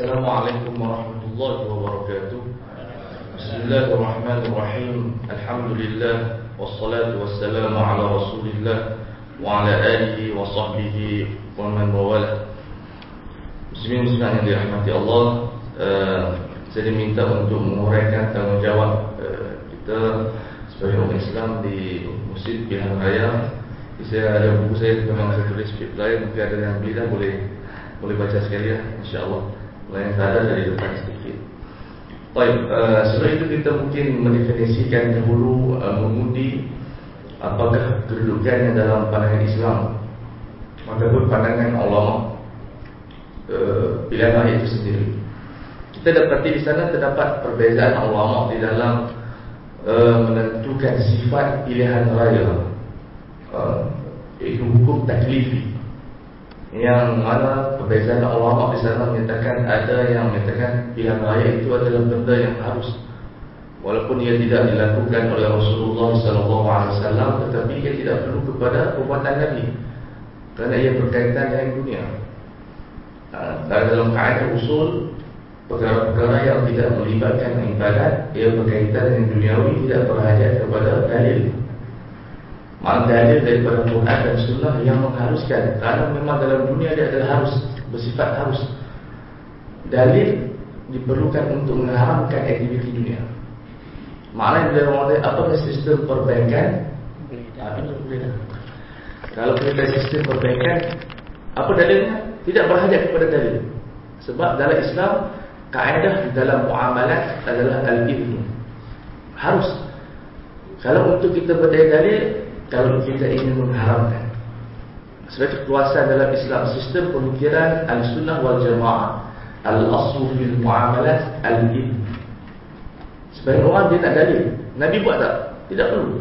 السلام عليكم ورحمة الله وبركاته. بسم الله الرحمن الرحيم. الحمد لله والصلاة والسلام على رسول الله وعلى آله وصحبه ومن مواله مسلمين مسلمين برحمة الله سلم انت وانت مهوريك انت مجاوب kita sebagai orang Islam di Musid Pilihan Raya. Saya ada buku saya memang saya tulis script lain mungkin ada yang beli dah boleh boleh baca sekali ya insyaAllah Yang ada dari depan sedikit. Baik, uh, sebelum itu kita mungkin mendefinisikan dahulu uh, mengundi apakah kedudukannya dalam pandangan Islam. Ataupun pandangan ulama uh, pilihan itu sendiri. Kita dapati di sana terdapat perbezaan ulama di dalam uh, menentukan sifat pilihan raya uh, itu hukum taklifi. Yang mana perbezaan ulama di sana menyatakan ada yang menyatakan pilihan raya itu adalah benda yang harus. Walaupun ia tidak dilakukan oleh Rasulullah SAW tetapi ia tidak perlu kepada perbuatan Nabi. Kerana ia berkaitan dengan dunia. Dan dalam kaedah usul perkara-perkara yang tidak melibatkan ibadat ia berkaitan dengan duniawi tidak berhajat kepada dalil. Mana dalil daripada Quran dan Sunnah yang mengharuskan. Kerana memang dalam dunia dia adalah harus Bersifat harus. Dalil diperlukan untuk mengharamkan aktiviti dunia. Maknanya bila orang kata apakah sistem perbankan Kalau kita sistem perbankan Apa dalilnya? Tidak berhajat kepada dalil. Sebab dalam Islam Kaedah di dalam muamalat adalah al-ibnu. Harus. Kalau untuk kita berdalil kalau kita ingin mengharamkan sebagai kekuasaan dalam Islam sistem pemikiran al-sunnah wal jamaah al-aslu fil muamalat al-ibn sebagai orang dia tak dalil Nabi buat tak? tidak perlu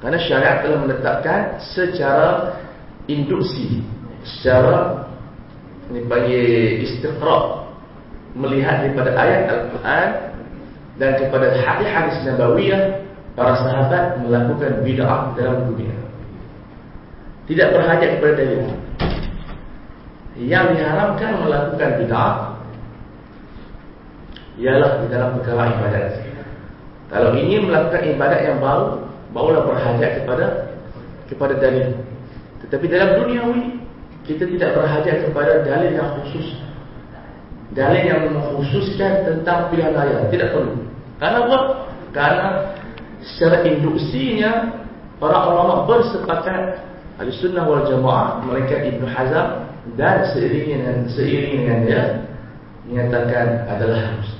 kerana syariat telah menetapkan secara induksi secara ini panggil istiqra melihat daripada ayat Al-Quran dan kepada hadis-hadis Nabawiyah para sahabat melakukan bid'ah dalam dunia. Tidak berhajat kepada dalil. Yang diharamkan melakukan bid'ah ialah di dalam perkara ibadat. Kalau ingin melakukan ibadat yang baru, barulah berhajat kepada kepada dalil. Tetapi dalam duniawi kita tidak berhajat kepada dalil yang khusus. Dalil yang mengkhususkan tentang pilihan raya tidak perlu. Karena apa? Karena secara induksinya para ulama bersepakat Ahlussunnah wal Jamaah mereka Ibnu Hazm dan seiring dengan seiring dengan dia menyatakan adalah harus.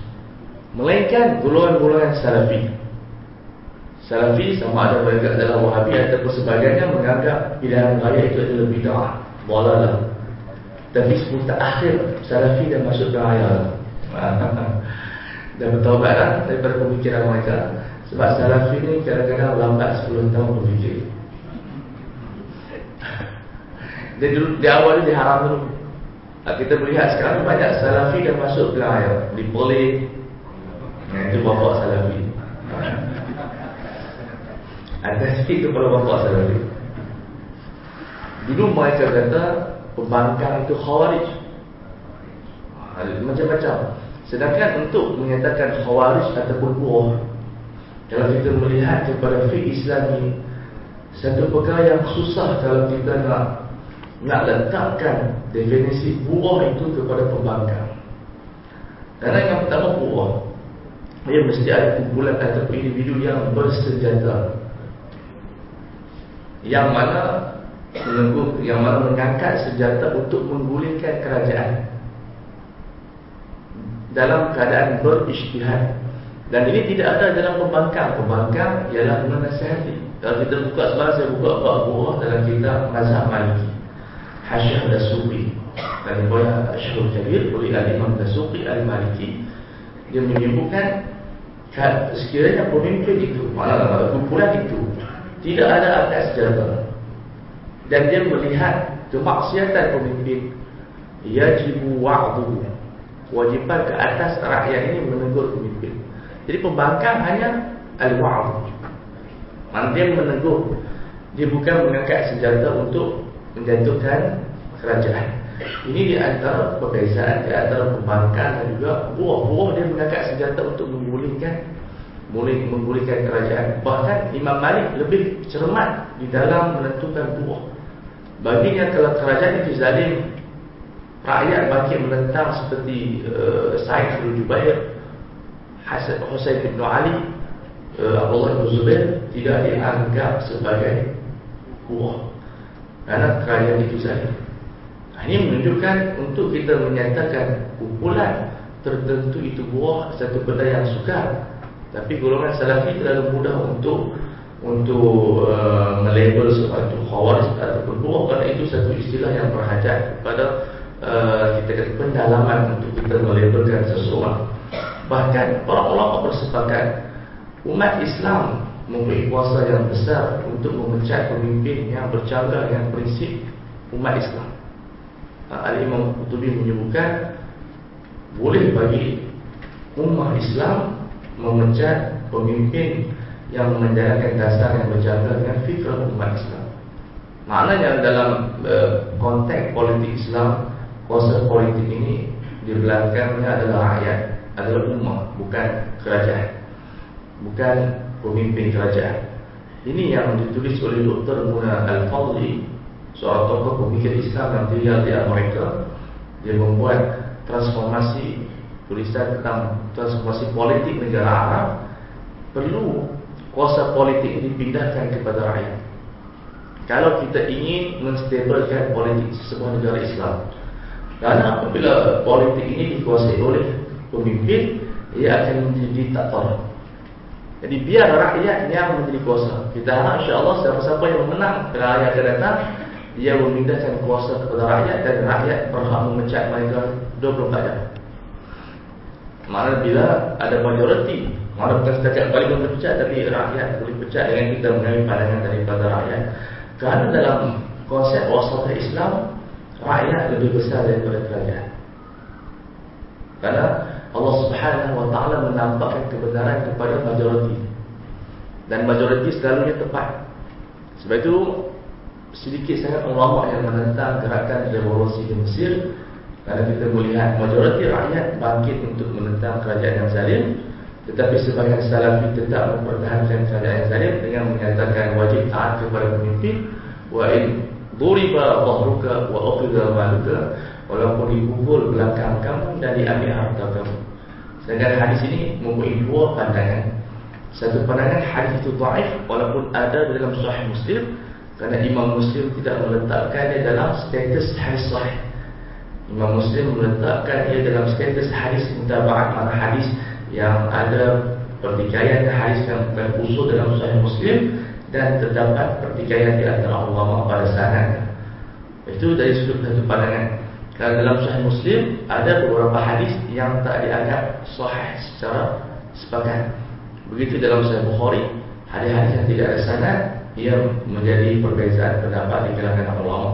Melainkan golongan-golongan salafi. Salafi sama ada mereka adalah wahabi ataupun sebagainya menganggap pilihan raya itu adalah bid'ah bolalah tapi sebutan akhir salafi dan masuk raya dan bertaubatlah daripada pemikiran mereka. Sebab Salafi ni kadang-kadang lambat 10 tahun berfikir Dia dulu, di awal dia diharam dulu. Kita melihat sekarang banyak Salafi dah masuk ke air. Di poli Itu bapak Salafi. Ada sikit tu pada bapak Salafi. Dulu mereka kata Pembangkang itu khawarij. Macam-macam. Sedangkan untuk menyatakan khawarij ataupun buah kalau kita melihat kepada fiqh Islami Satu perkara yang susah kalau kita nak Nak letakkan definisi buah itu kepada pembangkang Karena yang pertama buah Ia mesti ada kumpulan atau individu yang bersenjata Yang mana menunggu, Yang mana mengangkat senjata untuk menggulingkan kerajaan Dalam keadaan berijtihad dan ini tidak ada dalam pembangkang. Pembangkang ialah menasihati. Kalau kita buka sebenarnya saya buka buah dalam kitab Mazhab Maliki. Hasyah Dasuqi. Dan boleh Syahul Kabir oleh Al-Imam Dasuqi Al-Maliki. Dia menyebutkan sekiranya pemimpin itu, malah kumpulan itu, tidak ada atas jabatan. Dan dia melihat kemaksiatan pemimpin. Yajibu wa'duhu. Wajiban ke atas rakyat ini menegur pemimpin. Jadi pembangkang hanya al-wa'ud. Mana dia menegur. Dia bukan mengangkat senjata untuk menjatuhkan kerajaan. Ini di antara perbezaan di antara perbankan dan juga buah. Buah dia mengangkat senjata untuk menggulingkan menggulingkan kerajaan. Bahkan Imam Malik lebih cermat di dalam menentukan buah. Baginya kalau kerajaan itu zalim, rakyat bangkit menentang seperti uh, Said bin Jubair, Hasan bin Ali, uh, Abdullah bin Zubair tidak dianggap sebagai buah. Karena kerajaan itu. Nah, ini menunjukkan untuk kita menyatakan kumpulan tertentu itu buah satu benda yang sukar. Tapi golongan salafi terlalu mudah untuk untuk uh, melabel sesuatu khawarij ataupun buah kerana itu satu istilah yang berhajat kepada uh, kita kata pendalaman untuk kita melabelkan seseorang. Bahkan para ulama bersepakat umat Islam mempunyai kuasa yang besar untuk memecat pemimpin yang bercanggah dengan prinsip umat Islam. Al-Imam Qutubi menyebutkan boleh bagi umat Islam memecat pemimpin yang menjalankan dasar yang berjaga dengan fitrah umat Islam. Maknanya dalam uh, konteks politik Islam, kuasa politik ini di belakangnya adalah rakyat, adalah umat, bukan kerajaan. Bukan pemimpin kerajaan. Ini yang ditulis oleh Dr. Muna Al-Fadli seorang tokoh pemikir Islam yang tinggal di Amerika dia membuat transformasi tulisan tentang transformasi politik negara Arab perlu kuasa politik dipindahkan kepada rakyat kalau kita ingin menstabilkan politik sebuah negara Islam kerana apabila politik ini dikuasai oleh pemimpin ia akan menjadi diktator jadi biar rakyat yang menjadi kuasa kita harap insyaAllah siapa-siapa yang menang kalau rakyat akan datang dia memindahkan kuasa kepada rakyat dan rakyat berhak memecat mereka 24 jam. Mana bila ada majoriti, mana bukan setakat balik boleh pecat tapi rakyat boleh pecat dengan kita mengambil pandangan daripada rakyat. Kerana dalam konsep wasatah Islam, rakyat lebih besar daripada kerajaan. Karena Allah Subhanahu wa taala menampakkan kebenaran kepada majoriti. Dan majoriti selalunya tepat. Sebab itu sedikit sangat ulama yang menentang gerakan revolusi di Mesir kerana kita melihat majoriti rakyat bangkit untuk menentang kerajaan yang zalim tetapi sebagian salafi tetap mempertahankan kerajaan yang zalim dengan menyatakan wajib taat kepada pemimpin wa in duriba dhahruka wa ukhidha maluka walaupun dipukul belakang kamu dan diambil harta kamu sedangkan hadis ini mempunyai dua pandangan satu pandangan hadis itu dhaif walaupun ada dalam sahih muslim Kerana Imam Muslim tidak meletakkannya dalam status hadis sahih. Imam Muslim meletakkan ia dalam status hadis mutaba'at mana hadis yang ada pertikaian hadis yang berusul dalam sahih Muslim dan terdapat pertikaian di antara ulama pada sanad. Itu dari sudut satu pandangan. Kerana dalam sahih Muslim ada beberapa hadis yang tak dianggap sahih secara sepakat. Begitu dalam sahih Bukhari, hadis-hadis yang tidak ada sanad ia menjadi perbezaan pendapat di kalangan ulama.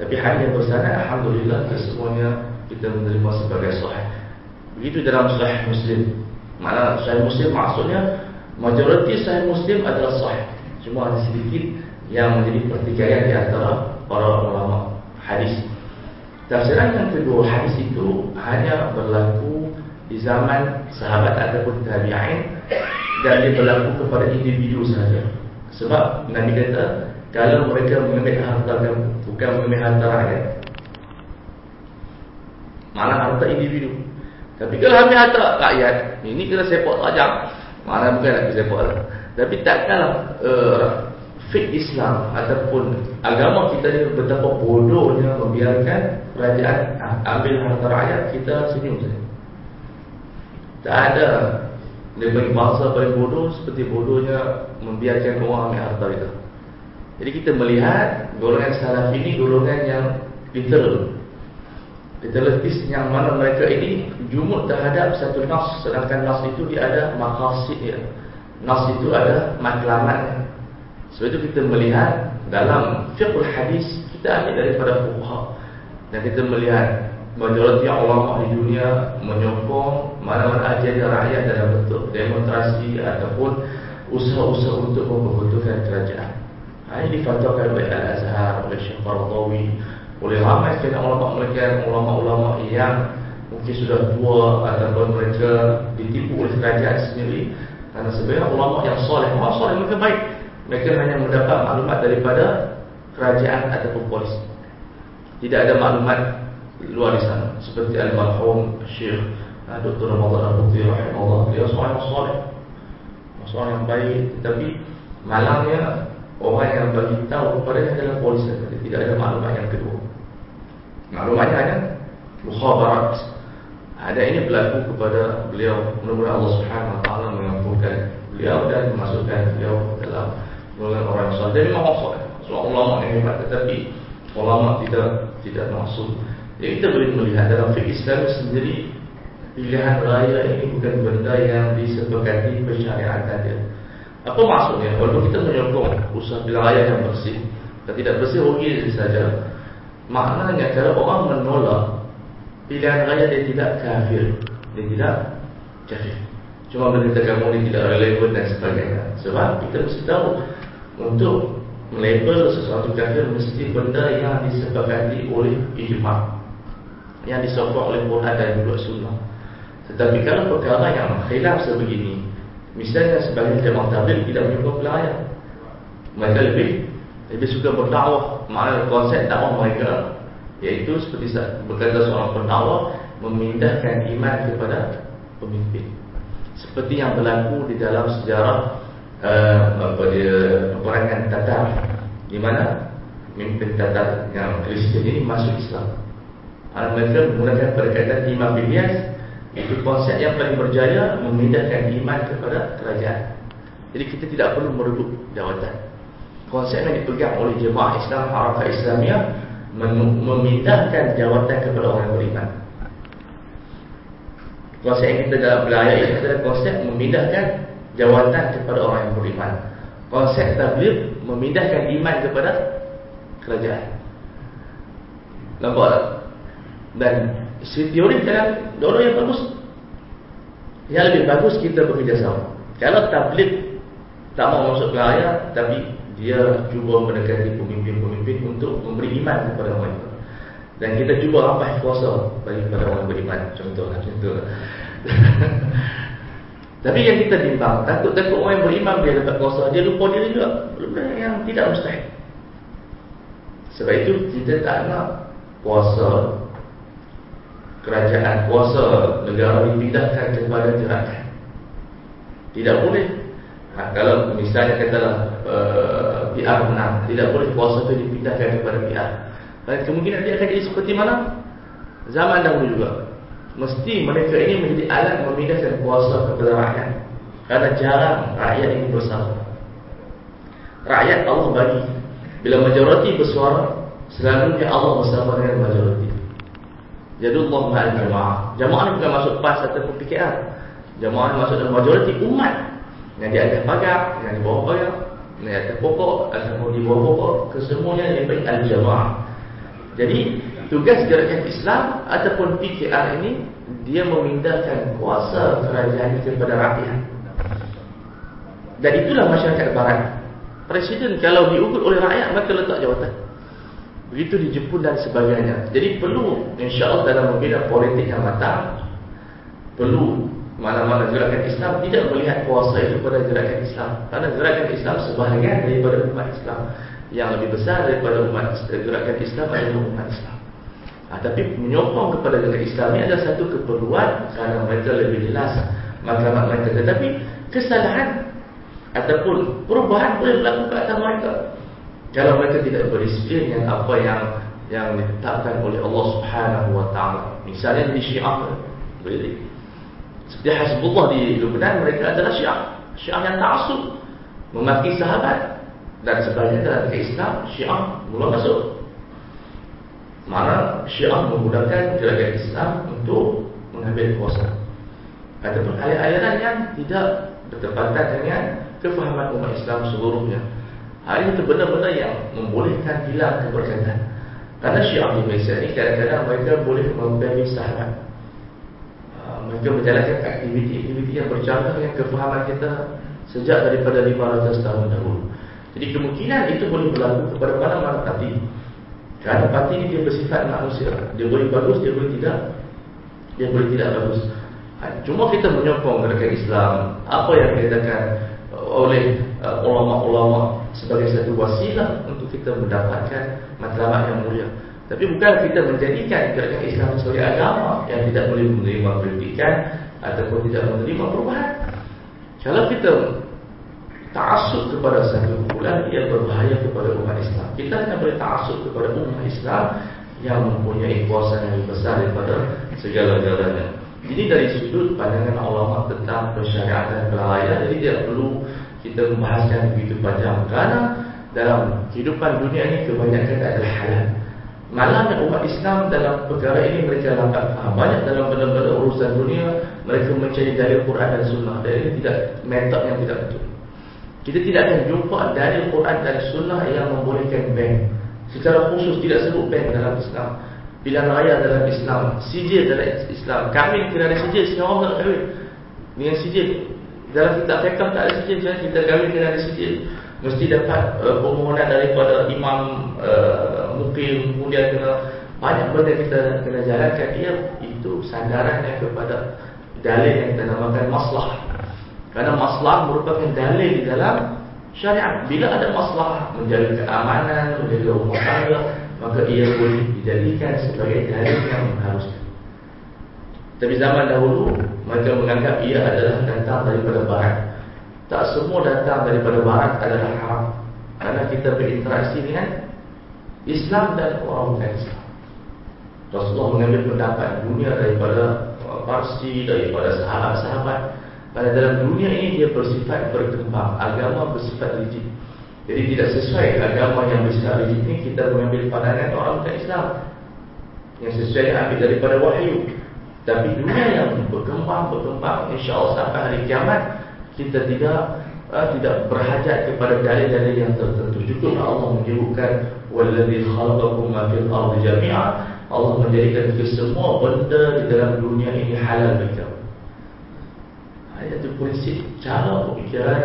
Tapi hadis yang bersanad alhamdulillah kesemuanya kita menerima sebagai sahih. Begitu dalam sahih Muslim. Mana sahih Muslim maksudnya majoriti sahih Muslim adalah sahih. Cuma ada sedikit yang menjadi pertikaian di antara para ulama hadis. Tafsiran yang kedua hadis itu hanya berlaku di zaman sahabat ataupun tabi'in dan dia berlaku kepada individu sahaja. Sebab Nabi kata Kalau mereka mengambil harta Bukan mengambil harta rakyat Malah harta individu. Tapi kalau ambil harta rakyat Ini kena sepak tajam. Mana bukan nak sepak lah Tapi takkanlah uh, Fik Islam Ataupun agama kita ni Betapa bodohnya Membiarkan kerajaan Ambil harta rakyat Kita senyum saja Tak ada dia bagi bahasa paling bodoh seperti bodohnya membiarkan orang ambil harta itu. Jadi kita melihat golongan salaf ini golongan yang literal. Literalistis yang mana mereka ini jumut terhadap satu nas sedangkan nas itu dia ada maqasid dia. Nas itu ada matlamat. Sebab itu kita melihat dalam fiqh hadis kita ambil daripada fuqaha. Dan kita melihat majoriti ulama di dunia menyokong mana-mana ajaran rakyat dalam bentuk demonstrasi ataupun usaha-usaha untuk memperuntukkan kerajaan. Ha, ini difatwakan oleh Al-Azhar, oleh Syekh Qaradawi, oleh ramai sekali ulama mereka ulama-ulama yang mungkin sudah tua ataupun mereka ditipu oleh kerajaan sendiri. Karena sebenarnya ulama yang soleh, orang soleh mereka baik mereka hanya mendapat maklumat daripada kerajaan ataupun polis tidak ada maklumat luar di sana. Seperti al-marhum Syekh ah, Dr. Ramadan Al-Bukhti rahimahullah. Dia seorang yang soleh. Seorang yang baik. Tapi malangnya orang yang bagi tahu kepada dia adalah polis tidak ada maklumat yang kedua. Maklumatnya hanya mukhabarat. Ada ini berlaku kepada beliau. Mudah-mudahan Allah Subhanahu wa taala mengampunkan beliau dan memasukkan beliau dalam golongan orang soleh. Jadi memang soleh. Soal ulama yang hebat tetapi ulama tidak tidak masuk. Jadi kita boleh melihat dalam fikih Islam sendiri pilihan raya ini bukan benda yang disepakati persyariatan dia. Apa maksudnya? Walaupun kita menyokong usaha pilihan raya yang bersih dan tidak bersih rugi saja. Maknanya kalau orang menolak pilihan raya dia tidak kafir dia tidak kafir cuma berkata kamu ini tidak relevan dan sebagainya sebab kita mesti tahu untuk melabel sesuatu kafir mesti benda yang disepakati oleh ijma yang disokong oleh Quran dan juga sunnah. Tetapi kalau perkara yang khilaf sebegini misalnya sebagai jemaah tabligh tidak pilihan raya mereka lebih lebih suka berdakwah. Makna konsep dakwah mereka Iaitu seperti berkata seorang pendakwa memindahkan iman kepada pemimpin. Seperti yang berlaku di dalam sejarah uh, apa dia peperangan Tatar di mana pemimpin Tatar yang Kristian ini masuk Islam. Karena mereka menggunakan perkataan Imam Bibias itu konsep yang paling berjaya memindahkan iman kepada kerajaan. Jadi kita tidak perlu merebut jawatan. Konsep yang dipegang oleh jemaah Islam Harakah Islamiyah memindahkan jawatan kepada orang beriman. Konsep yang kita dalam belayar ini adalah konsep memindahkan jawatan kepada orang yang beriman. Konsep tabligh memindahkan iman kepada kerajaan. Nampak tak? Dan teori dalam dua yang bagus. Yang lebih bagus kita bekerjasama. Kalau tabligh tak mau masuk belayar tapi dia cuba mendekati pemimpin-pemimpin untuk memberi iman kepada mereka. Dan kita cuba rampas kuasa bagi kepada orang beriman. Contohlah, contohlah. Tapi yang kita bimbang, takut-takut orang yang beriman dia dapat kuasa, dia lupa diri juga. Benda yang tidak mustahil. Sebab itu kita tak nak kuasa kerajaan, kuasa negara dipindahkan kepada gerakan. Tidak boleh. Ha, kalau misalnya katalah uh, PR menang Tidak boleh kuasa itu dipindahkan kepada PR Dan kemungkinan dia akan jadi seperti mana Zaman dahulu juga Mesti mereka ini menjadi alat memindahkan kuasa kepada rakyat. Karena jarang rakyat ini bersama. Rakyat Allah bagi. Bila majoriti bersuara Selalunya Allah bersama dengan majoriti. Jadi Allah ma'al jamaah. Jamaah ini bukan masuk PAS ataupun PKR Jamaah ini masuk dalam majoriti umat. Yang di atas pagar Yang di bawah pagar di atas pokok ataupun di bawah pokok. Kesemuanya yang baik al-jamaah jadi tugas gerakan Islam ataupun PKR ini dia memindahkan kuasa kerajaan kepada rakyat. Dan itulah masyarakat barat. Presiden kalau diugut oleh rakyat maka letak jawatan. Begitu di Jepun dan sebagainya. Jadi perlu insyaAllah dalam membina politik yang matang perlu mana-mana gerakan Islam tidak melihat kuasa itu pada gerakan Islam. Karena gerakan Islam sebahagian daripada umat Islam. Yang lebih besar daripada umat gerakan Islam adalah umat Islam ha, tapi menyokong kepada gerakan Islam ini adalah satu keperluan kerana mereka lebih jelas maklumat mereka. Tetapi kesalahan ataupun perubahan boleh berlaku ke atas mereka. Kalau mereka tidak berdisiplin yang apa yang yang ditetapkan oleh Allah Subhanahu wa taala. Misalnya di Syiah boleh seperti Hizbullah di Lebanon mereka adalah Syiah. Syiah yang ta'assub, memaki sahabat. Dan sebagainya dalam Islam Syiah mula masuk. Mana Syiah menggunakan gerakan Islam untuk mengambil kuasa. Ataupun ayat-ayat yang tidak bertepatan dengan kefahaman umat Islam seluruhnya. Hal ini benda-benda yang membolehkan hilang keberkatan. Karena Syiah di Malaysia ini kadang-kadang mereka boleh membeli sahabat mereka menjalankan aktiviti-aktiviti yang bercanggah dengan kefahaman kita sejak daripada 500 tahun dahulu. Jadi kemungkinan itu boleh berlaku kepada mana-mana nanti. Kerana parti ini dia bersifat manusia. Dia boleh bagus, dia boleh tidak. Dia boleh tidak bagus. Ha, Cuma kita menyokong gerakan Islam Apa yang dikatakan oleh uh, ulama-ulama Sebagai satu wasilah untuk kita mendapatkan matlamat yang mulia. Tapi bukan kita menjadikan gerakan Islam sebagai agama Yang tidak boleh menerima kritikan Ataupun tidak menerima perubahan. Kalau kita ta'asud kepada satu kumpulan ia berbahaya kepada umat Islam. Kita hanya boleh ta'asud kepada umat Islam yang mempunyai kuasa yang lebih besar daripada segala-galanya. Jadi dari sudut pandangan ulama tentang persyariatan kelalaian, jadi tidak perlu kita membahaskan begitu panjang kerana dalam kehidupan dunia ini kebanyakan adalah halal. Malangnya umat Islam dalam perkara ini mereka lambat faham. Banyak dalam benda-benda urusan dunia mereka mencari dalil Quran dan Sunnah. Dan ini tidak metode yang tidak betul. Kita tidak akan jumpa dari Quran dan Sunnah yang membolehkan bank. Secara khusus tidak sebut bank dalam Islam. Pilihan raya dalam Islam. Sijil dalam Islam. Kami kena ada sijil. Semua orang tak kahwin. Dengan sijil. Dalam kitab fiqah tak ada sijil. Kita kami kena ada sijil. Mesti dapat uh, permohonan daripada imam uh, mungkin kemudian kena banyak benda kita kena jalankan dia itu sandaran kepada dalil yang kita namakan maslah Karena masalah merupakan dalil di dalam syariat. Bila ada masalah menjaga keamanan, menjaga rumah tangga, maka ia boleh dijadikan sebagai dalil yang mengharuskan. Tapi zaman dahulu, mereka menganggap ia adalah datang daripada barat. Tak semua datang daripada barat adalah haram. Karena kita berinteraksi dengan Islam dan orang bukan Islam. Rasulullah mengambil pendapat dunia daripada Parsi, daripada sahabat-sahabat pada dalam dunia ini dia bersifat berkembang Agama bersifat rigid. Jadi tidak sesuai agama yang bersifat rigid ini Kita mengambil pandangan orang bukan Islam. Yang sesuai yang ambil daripada wahyu. Tapi dunia yang berkembang-berkembang InsyaAllah sampai hari kiamat Kita tidak uh, tidak berhajat kepada dalil-dalil yang tertentu. Cukup Allah menyebutkan Walladhi khalaqakum ma fil ardi jami'a Allah menjadikan kesemua benda di dalam dunia ini halal bagi itu prinsip cara pemikiran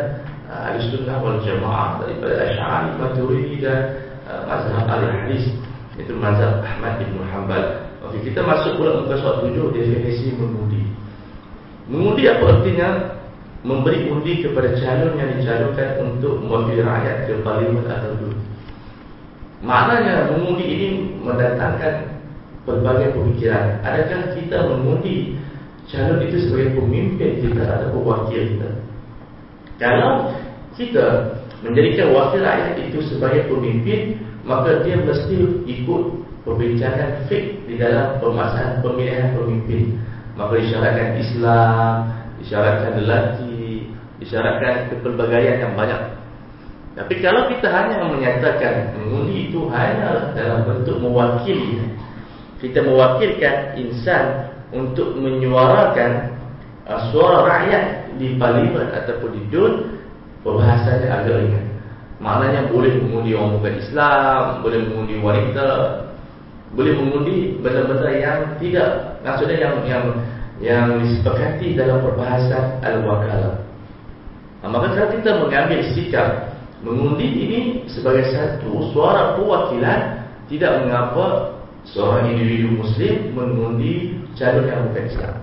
uh, ahli sunnah wal jamaah daripada Asy'ari, Maturidi dan uh, mazhab al-hadis itu mazhab Ahmad bin Hanbal. Okey, kita masuk pula muka surat tujuh definisi mengundi. Mengundi apa artinya? Memberi undi kepada calon yang dicalonkan untuk mewakili rakyat ke parlimen atau dulu. Maknanya mengundi ini mendatangkan pelbagai pemikiran. Adakah kita mengundi calon itu sebagai pemimpin kita atau wakil kita. Kalau kita menjadikan wakil rakyat itu sebagai pemimpin, maka dia mesti ikut perbincangan fik di dalam pemasangan pemilihan pemimpin. Maka disyaratkan Islam, disyaratkan lelaki, disyaratkan kepelbagaian yang banyak. Tapi kalau kita hanya menyatakan mengundi itu hanya dalam bentuk mewakili, kita mewakilkan insan untuk menyuarakan uh, suara rakyat di parlimen ataupun di DUN perbahasannya agak ringan. Maknanya boleh mengundi orang bukan Islam boleh mengundi wanita boleh mengundi benda-benda yang tidak maksudnya yang yang yang disepakati dalam perbahasan al-wakalah. Nah, maka kalau kita mengambil sikap mengundi ini sebagai satu suara perwakilan tidak mengapa seorang individu muslim mengundi calon yang bukan Islam.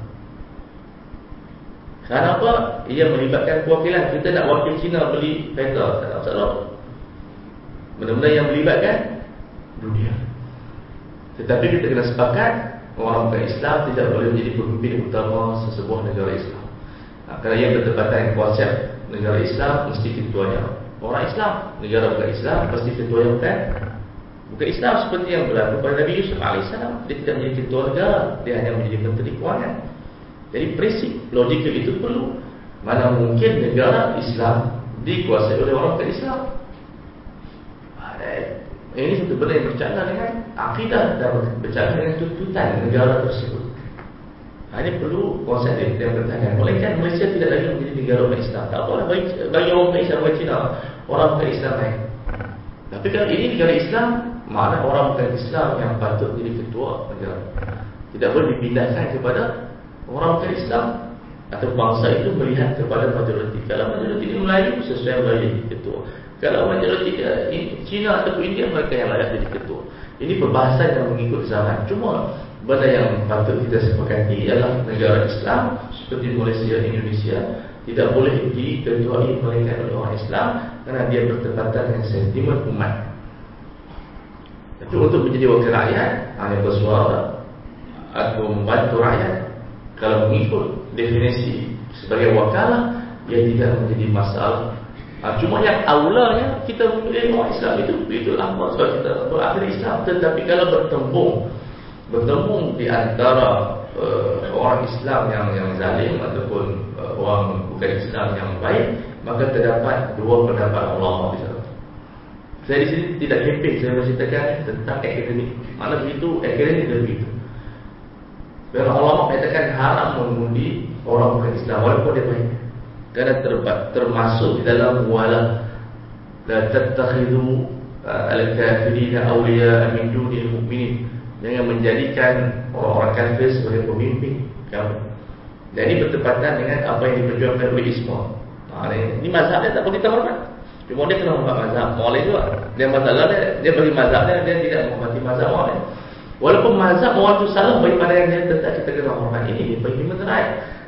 Kenapa? Ia melibatkan kewakilan. Kita nak wakil Cina beli peta, tak ada masalah. Benda-benda yang melibatkan dunia. Tetapi kita kena sepakat orang bukan Islam tidak boleh menjadi pemimpin utama sesebuah negara Islam. Nah, kerana ia bertepatan konsep negara Islam mesti ketuanya orang Islam. Negara bukan Islam pasti ketuanya Bukan Islam seperti yang berlaku pada Nabi Yusuf AS Dia tidak menjadi ketua negara Dia hanya menjadi menteri kewangan. Jadi prinsip logikal itu perlu. Mana mungkin negara Islam Dikuasai oleh orang bukan Islam? Ini satu benda yang bercakap dengan Akidah dan bercakap dengan tuntutan negara tersebut. Ini perlu konsep yang bertanya. Melainkan Malaysia tidak lagi menjadi negara orang Islam. Tak apa bagi, bagi orang Islam Cina Orang bukan Islam lain tapi kalau ini negara Islam mana orang bukan Islam yang patut jadi ketua negara Tidak boleh dipindahkan kepada orang bukan Islam Atau bangsa itu melihat kepada majoriti Kalau majoriti ini Melayu sesuai Melayu jadi ketua Kalau majoriti dia China atau India mereka yang layak jadi ketua. Ini perbahasan yang mengikut zaman. Cuma benda yang patut kita sepakati ialah negara Islam seperti Malaysia, Indonesia tidak boleh diketuai melainkan oleh orang Islam kerana dia bertepatan dengan sentimen umat. Tapi untuk menjadi wakil rakyat hanya bersuara atau membantu rakyat kalau mengikut definisi sebagai wakalah ia tidak menjadi masalah Ha, cuma yang aulanya kita memilih orang Islam itu itulah sebab kita berakhir Islam tetapi kalau bertembung bertembung di antara uh, orang Islam yang yang zalim ataupun uh, orang bukan Islam yang baik maka terdapat dua pendapat di sana. Saya di sini tidak happy saya menceritakan tentang akademik. Mana begitu akademik dan begitu. Kerana ulama mengatakan haram mengundi orang bukan Islam walaupun dia baik. Kerana termasuk di dalam wala la tattakhidhu uh, al-kafirina awliya min dunil mu'minin. Jangan menjadikan orang-orang kafir sebagai pemimpin kamu. Dan ini bertepatan dengan apa yang diperjuangkan oleh Islam. Ha, ini, ini dia tak boleh kita hormat cuma dia kena hormat mazhab boleh juga dia masalah dia, dia bagi mazhab dia dia tidak menghormati mazhab boleh walaupun mazhab orang itu salah bagi pada yang dia tetap kita kena hormat ini dia bagi menerai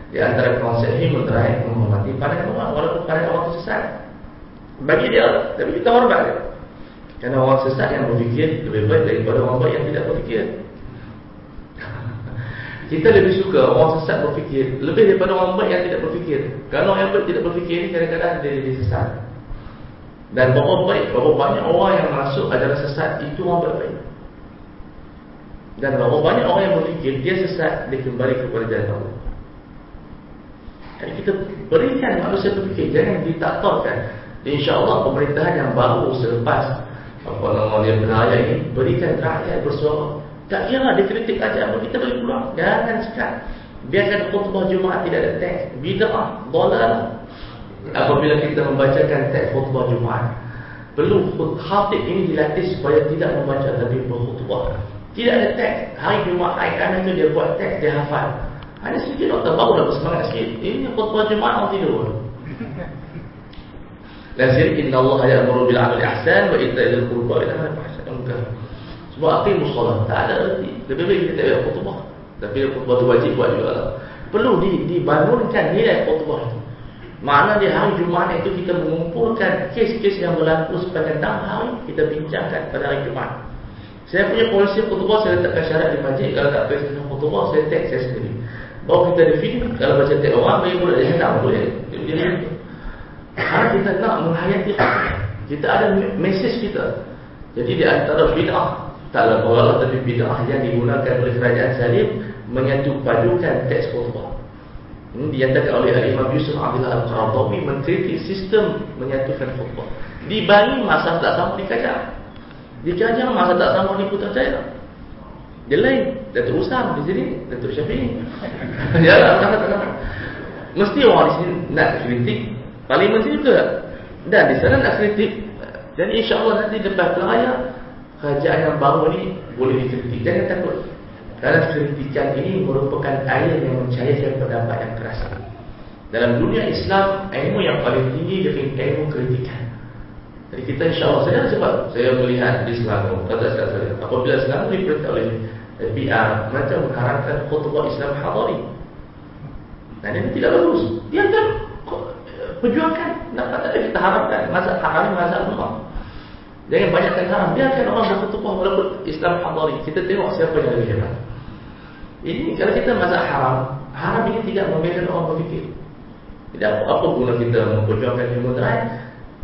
di antara konsep ini menerai menghormati pandangan orang walaupun pandangan orang itu sesat. Bagi dia, tapi kita hormat dia. Kerana orang sesat yang berfikir lebih baik daripada orang baik yang tidak berfikir. kita lebih suka orang sesat berfikir lebih daripada orang baik yang tidak berfikir. Kerana orang yang baik tidak berfikir kadang-kadang dia jadi sesat. Dan berapa baik, berapa banyak orang yang masuk adalah sesat itu orang baik-baik. Dan berapa banyak orang yang berfikir dia sesat dia kembali kepada jalan Allah. Jadi kita berikan manusia berfikir Jangan ditatorkan InsyaAllah pemerintahan yang baru selepas Apa nama dia penaya ini Berikan rakyat bersuara. Tak kira dia kritik aja pun kita boleh pulang Jangan sekat Biarkan khutbah Jumaat tidak ada teks. Bida'ah, dollar Apabila kita membacakan teks khutbah Jumaat Perlu khatib ini dilatih supaya tidak membaca tapi berkhutbah Tidak ada teks Hari Jumaat, hari kanan itu dia buat teks, dia hafal hanya sedikit doktor baru dah bersemangat sikit. Ini khutbah Jumaat orang tidur. Sini inna Allah ya'muru bil 'amali ahsan wa ita'il qurba ila ma ahsan Sebab aqim solat tak ada erti. Lebih baik kita tak khutbah. Tapi khutbah tu wajib buat juga lah. Perlu di, dibangunkan nilai khutbah itu. Mana di hari Jumaat itu kita mengumpulkan kes-kes yang berlaku sepanjang enam hari kita bincangkan pada hari Jumaat. Saya punya polisi khutbah saya letakkan syarat di majlis kalau tak pergi khutbah saya teks saya sendiri. Bawa kita di film Kalau baca tiap orang Bagi pula dia hendak boleh Karena kita nak menghayati Kita ada mesej kita. Jadi di antara bid'ah Taklah beralah tapi bid'ah Yang digunakan oleh kerajaan salim Menyatu padukan teks khutbah Ini dinyatakan oleh Al-Imam Yusuf Abdullah Al-Qaradawi Mengkritik sistem menyatukan khutbah. Dibanding masa tak sama dikajar. Dikajar masa tak sama di Putrajaya dia lain. Datuk Usam di sini Datuk Syafiq Ya lah Mesti orang di sini nak kritik Parlimen sini juga Dan di sana nak kritik Dan insya Allah nanti depan pelaya Kerajaan yang baru ni Boleh dikritik. Jangan takut Kerana kritikan ini merupakan air yang mencairkan pendapat yang keras. Dalam dunia Islam Ilmu yang paling tinggi Dengan ilmu kritikan. Jadi kita insya Allah saya sebab saya melihat di Selangor. Kata saya apabila Selangor diperintah oleh PR mereka mengharapkan khutbah Islam hadari dan ini tidak bagus. Dia akan perjuangkan. Nak kata kita harapkan? Mazhab haram mazhab umar jangan banyakkan haram biarkan orang berkhutbah walaupun Islam hadari. Kita tengok siapa yang lebih hebat. Ini kalau kita mazhab haram haram ini tidak membiarkan orang berfikir. Tidak apa, guna kita memperjuangkan ilmu terakhir?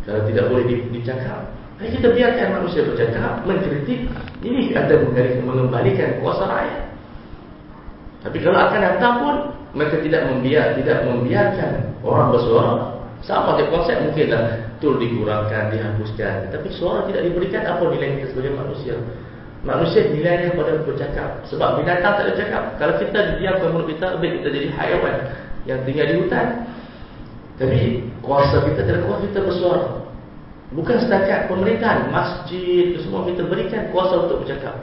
Kalau tidak boleh dicakap. Jadi kita biarkan manusia bercakap, mengkritik, ini ada mengembalikan kuasa rakyat. Tapi kalau akan datang pun, mereka tidak membiar, tidak membiarkan orang bersuara. Sama dia konsep mungkinlah tul dikurangkan, dihapuskan. Tapi suara tidak diberikan, apa nilai kita sebagai manusia? Manusia nilainya pada bercakap. Sebab binatang tak ada cakap. Kalau kita didiamkan mulut kita, lebih kita jadi haiwan yang tinggal di hutan. Tapi kuasa kita tidak kuasa kita bersuara. Bukan setakat pemerintahan, masjid semua kita berikan kuasa untuk bercakap.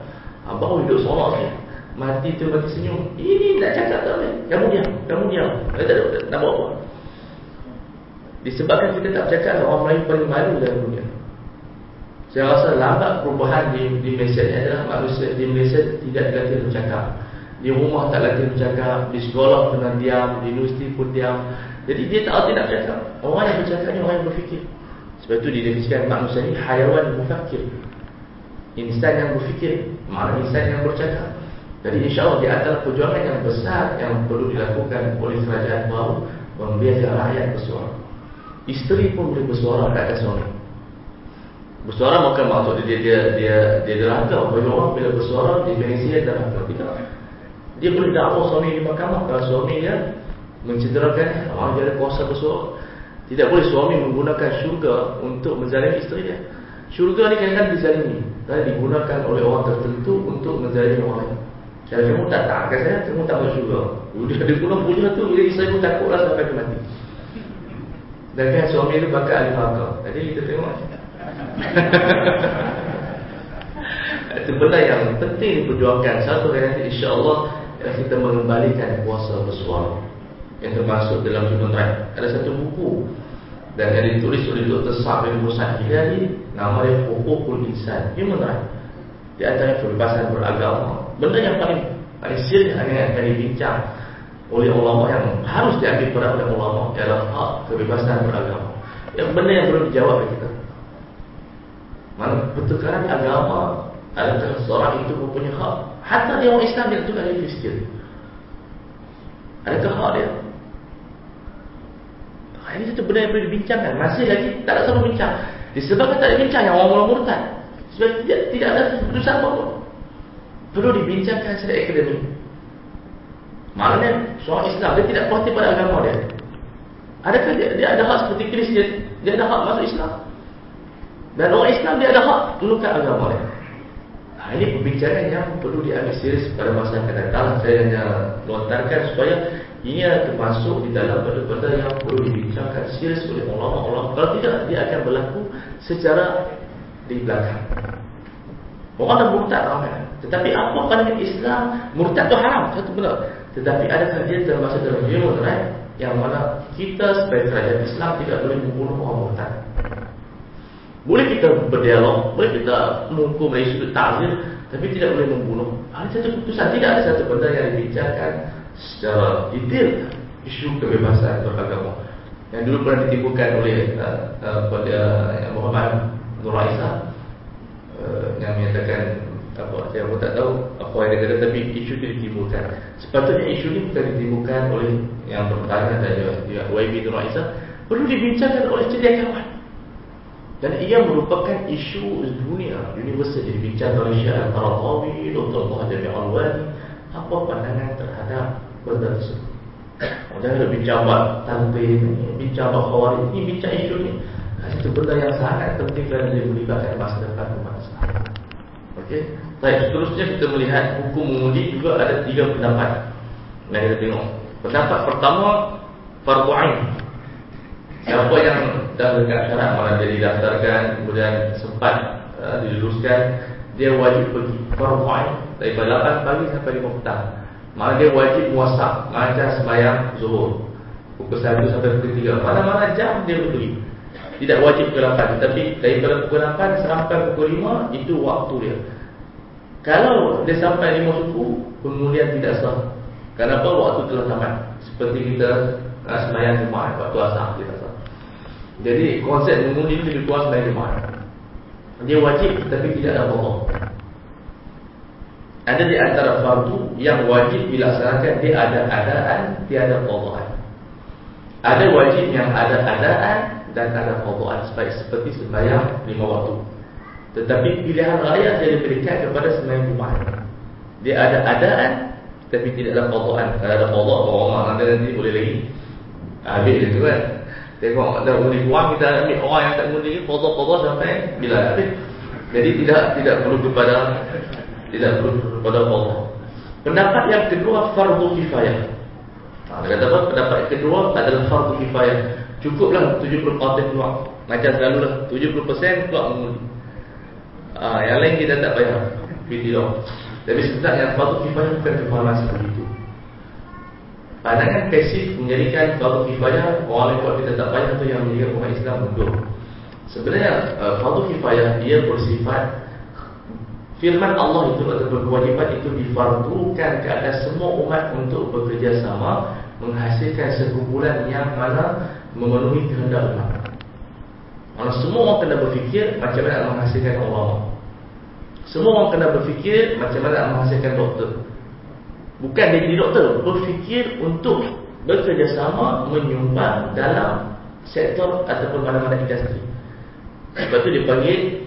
Baru hidup solat ni. Mati tu mati senyum. Ini nak cakap tak boleh. Kamu diam, kamu diam. Tak ada nak buat apa. Disebabkan kita tak bercakap, orang Melayu paling malu dalam dunia. Saya rasa lambat perubahan di, di Malaysia ini adalah manusia di Malaysia tidak dilatih bercakap. Di rumah tak latih bercakap, di sekolah kena diam, di universiti pun diam. Jadi dia tak arti nak bercakap. Orang yang bercakap ni orang yang berfikir. Sebab itu didefinisikan manusia ini hayawan mufakir. Insan yang berfikir, mana insan yang bercakap. Jadi insya Allah di antara perjuangan yang besar yang perlu dilakukan oleh kerajaan baru membiarkan rakyat bersuara. Isteri pun boleh bersuara kat atas suami. Bersuara maka maksud dia dia dia dia derhaka bagi orang bila bersuara di Malaysia dia derhaka tidak. Dia boleh dakwa suami di mahkamah kalau suami dia mencederakan orang dia ada kuasa bersuara. Tidak boleh suami menggunakan syurga untuk menzalimi isteri dia. Syurga ni kadang-kadang dizalimi. Dan digunakan oleh orang tertentu untuk menzalimi orang lain. Kalau kamu tak tak saya, kamu tak masuk syurga. Udah dia pulang punya tu, jadi isteri pun takutlah sampai ke mati. Dan kan suami itu bakal ahli neraka. Jadi kita tengok. Itu benda yang penting diperjuangkan. Satu hari nanti insyaAllah Kita mengembalikan kuasa bersuara. Yang termasuk dalam human right Ada satu buku. Dan yang ditulis oleh Dr. Sa'ad bin Musa Hidari Nama dia Hukukul Insan. Human right Di antara kebebasan beragama. Benda yang paling paling serius yang akan dibincang oleh ulama yang harus pada oleh ulama ialah hak kebebasan beragama. Yang benda yang perlu dijawab oleh kita. Mana betulkah agama adakah seorang itu mempunyai hak? Hatta dia orang Islam dia itu ada Kristian. Adakah hak dia? Ini satu benda yang perlu dibincangkan. Masih lagi tak ada sama bincang. Disebabkan tak ada bincang yang orang mula murtad. Sebab tidak, tidak ada keputusan apa pun. Perlu dibincangkan secara akademik. Maknanya seorang Islam dia tidak puas pada agama dia. Adakah dia, dia ada hak seperti Kristian? Dia ada hak masuk Islam. Dan orang Islam dia ada hak menukar agama dia. Nah, ini pembicaraan yang perlu diambil serius pada masa yang akan datang. Saya hanya lontarkan supaya ini termasuk di dalam benda-benda yang perlu dibincangkan serius oleh ulama-ulama. Kalau tidak, dia akan berlaku secara di belakang. Orang dah murtad ramai. Tetapi apa pandangan Islam? Murtad itu haram. Satu benda. Tetapi adakah dia termasuk dalam human right? Yang mana kita sebagai kerajaan Islam tidak boleh membunuh orang murtad. Boleh kita berdialog, boleh kita menghukum dari sudut takzir, tapi tidak boleh membunuh. Ada satu keputusan, tidak ada satu benda yang dibincangkan secara detail isu kebebasan beragama. Yang dulu pernah ditimbulkan oleh uh, uh, pada uh, Muhammad Nur Aisyah uh, yang menyatakan apa saya pun tak tahu apa yang dia kata tapi isu itu ditimbulkan. Sepatutnya isu ini bukan ditimbulkan oleh yang bertanya dan juga YB Nur Aisyah perlu dibincangkan oleh cendekiawan. Dan ia merupakan isu dunia universal jadi bincang oleh Syekh Al-Qaradawi, Dr. Muhammad Al-Wani apa pandangan terhadap benda tersebut. Jangan bincang buat tanbih ni, bincang buat khawarij ni, bincang isu ni. Itu benda yang sangat penting kerana dia melibatkan masa depan umat Islam. Okey. Baik, seterusnya kita melihat hukum mengundi juga ada tiga pendapat. Mari kita tengok. Pendapat pertama, fardu ain. Siapa yang dah dekat syarat malah dia didaftarkan kemudian sempat uh, diluluskan dia wajib pergi fardu ain daripada 8 pagi sampai 5 petang malah dia wajib muasab macam sembahyang zuhur pukul 1 sampai pukul 3 mana-mana jam dia pergi tidak wajib pukul 8 tetapi daripada pukul 8 sampai pukul 5 itu waktu dia kalau dia sampai 5 suku kemudian tidak sah kenapa waktu telah tamat seperti kita uh, sembahyang Jumaat waktu asar kita sah jadi konsep mengundi itu lebih kuat sebagai jemaah. Dia wajib tetapi tidak ada pokok. Ada di antara fardu yang wajib dilaksanakan dia ada adaan, tiada pokokan. Ada wajib yang ada adaan dan ada pokokan seperti sembahyang lima waktu. Tetapi pilihan raya dia diberikan kepada sembahyang Jumaat. Dia ada adaan tapi tidak ada pokokan. Kalau ada pokok, orang nanti nanti boleh lagi. Habis itu kan. Tengok dah undi buang kita ambil orang yang tak undi foto-foto sampai bila habis. Jadi tidak tidak perlu kepada tidak perlu kepada foto. Pendapat yang kedua fardu kifayah. Ha, kata apa? Pendapat yang kedua adalah fardu kifayah. Cukuplah 70% keluar. Macam selalulah 70% keluar mengundi. Ah, yang lain kita tak payah video. Tapi sebenarnya fardu kifayah bukan kefahaman seperti itu. Pandangan pasif menjadikan fardu kifayah orang lain buat kita tak payah tu yang menjadikan umat Islam mundur. Sebenarnya uh, fardu kifayah ia bersifat firman Allah itu ataupun kewajipan itu difardukan ke atas semua umat untuk bekerjasama menghasilkan sekumpulan yang mana memenuhi kehendak umat. Kalau semua orang kena berfikir macam mana nak menghasilkan ulama. Semua orang kena berfikir macam mana nak menghasilkan doktor. Bukan dia jadi doktor, berfikir untuk bekerjasama menyumbang dalam sektor ataupun mana-mana industri. Sebab tu dia panggil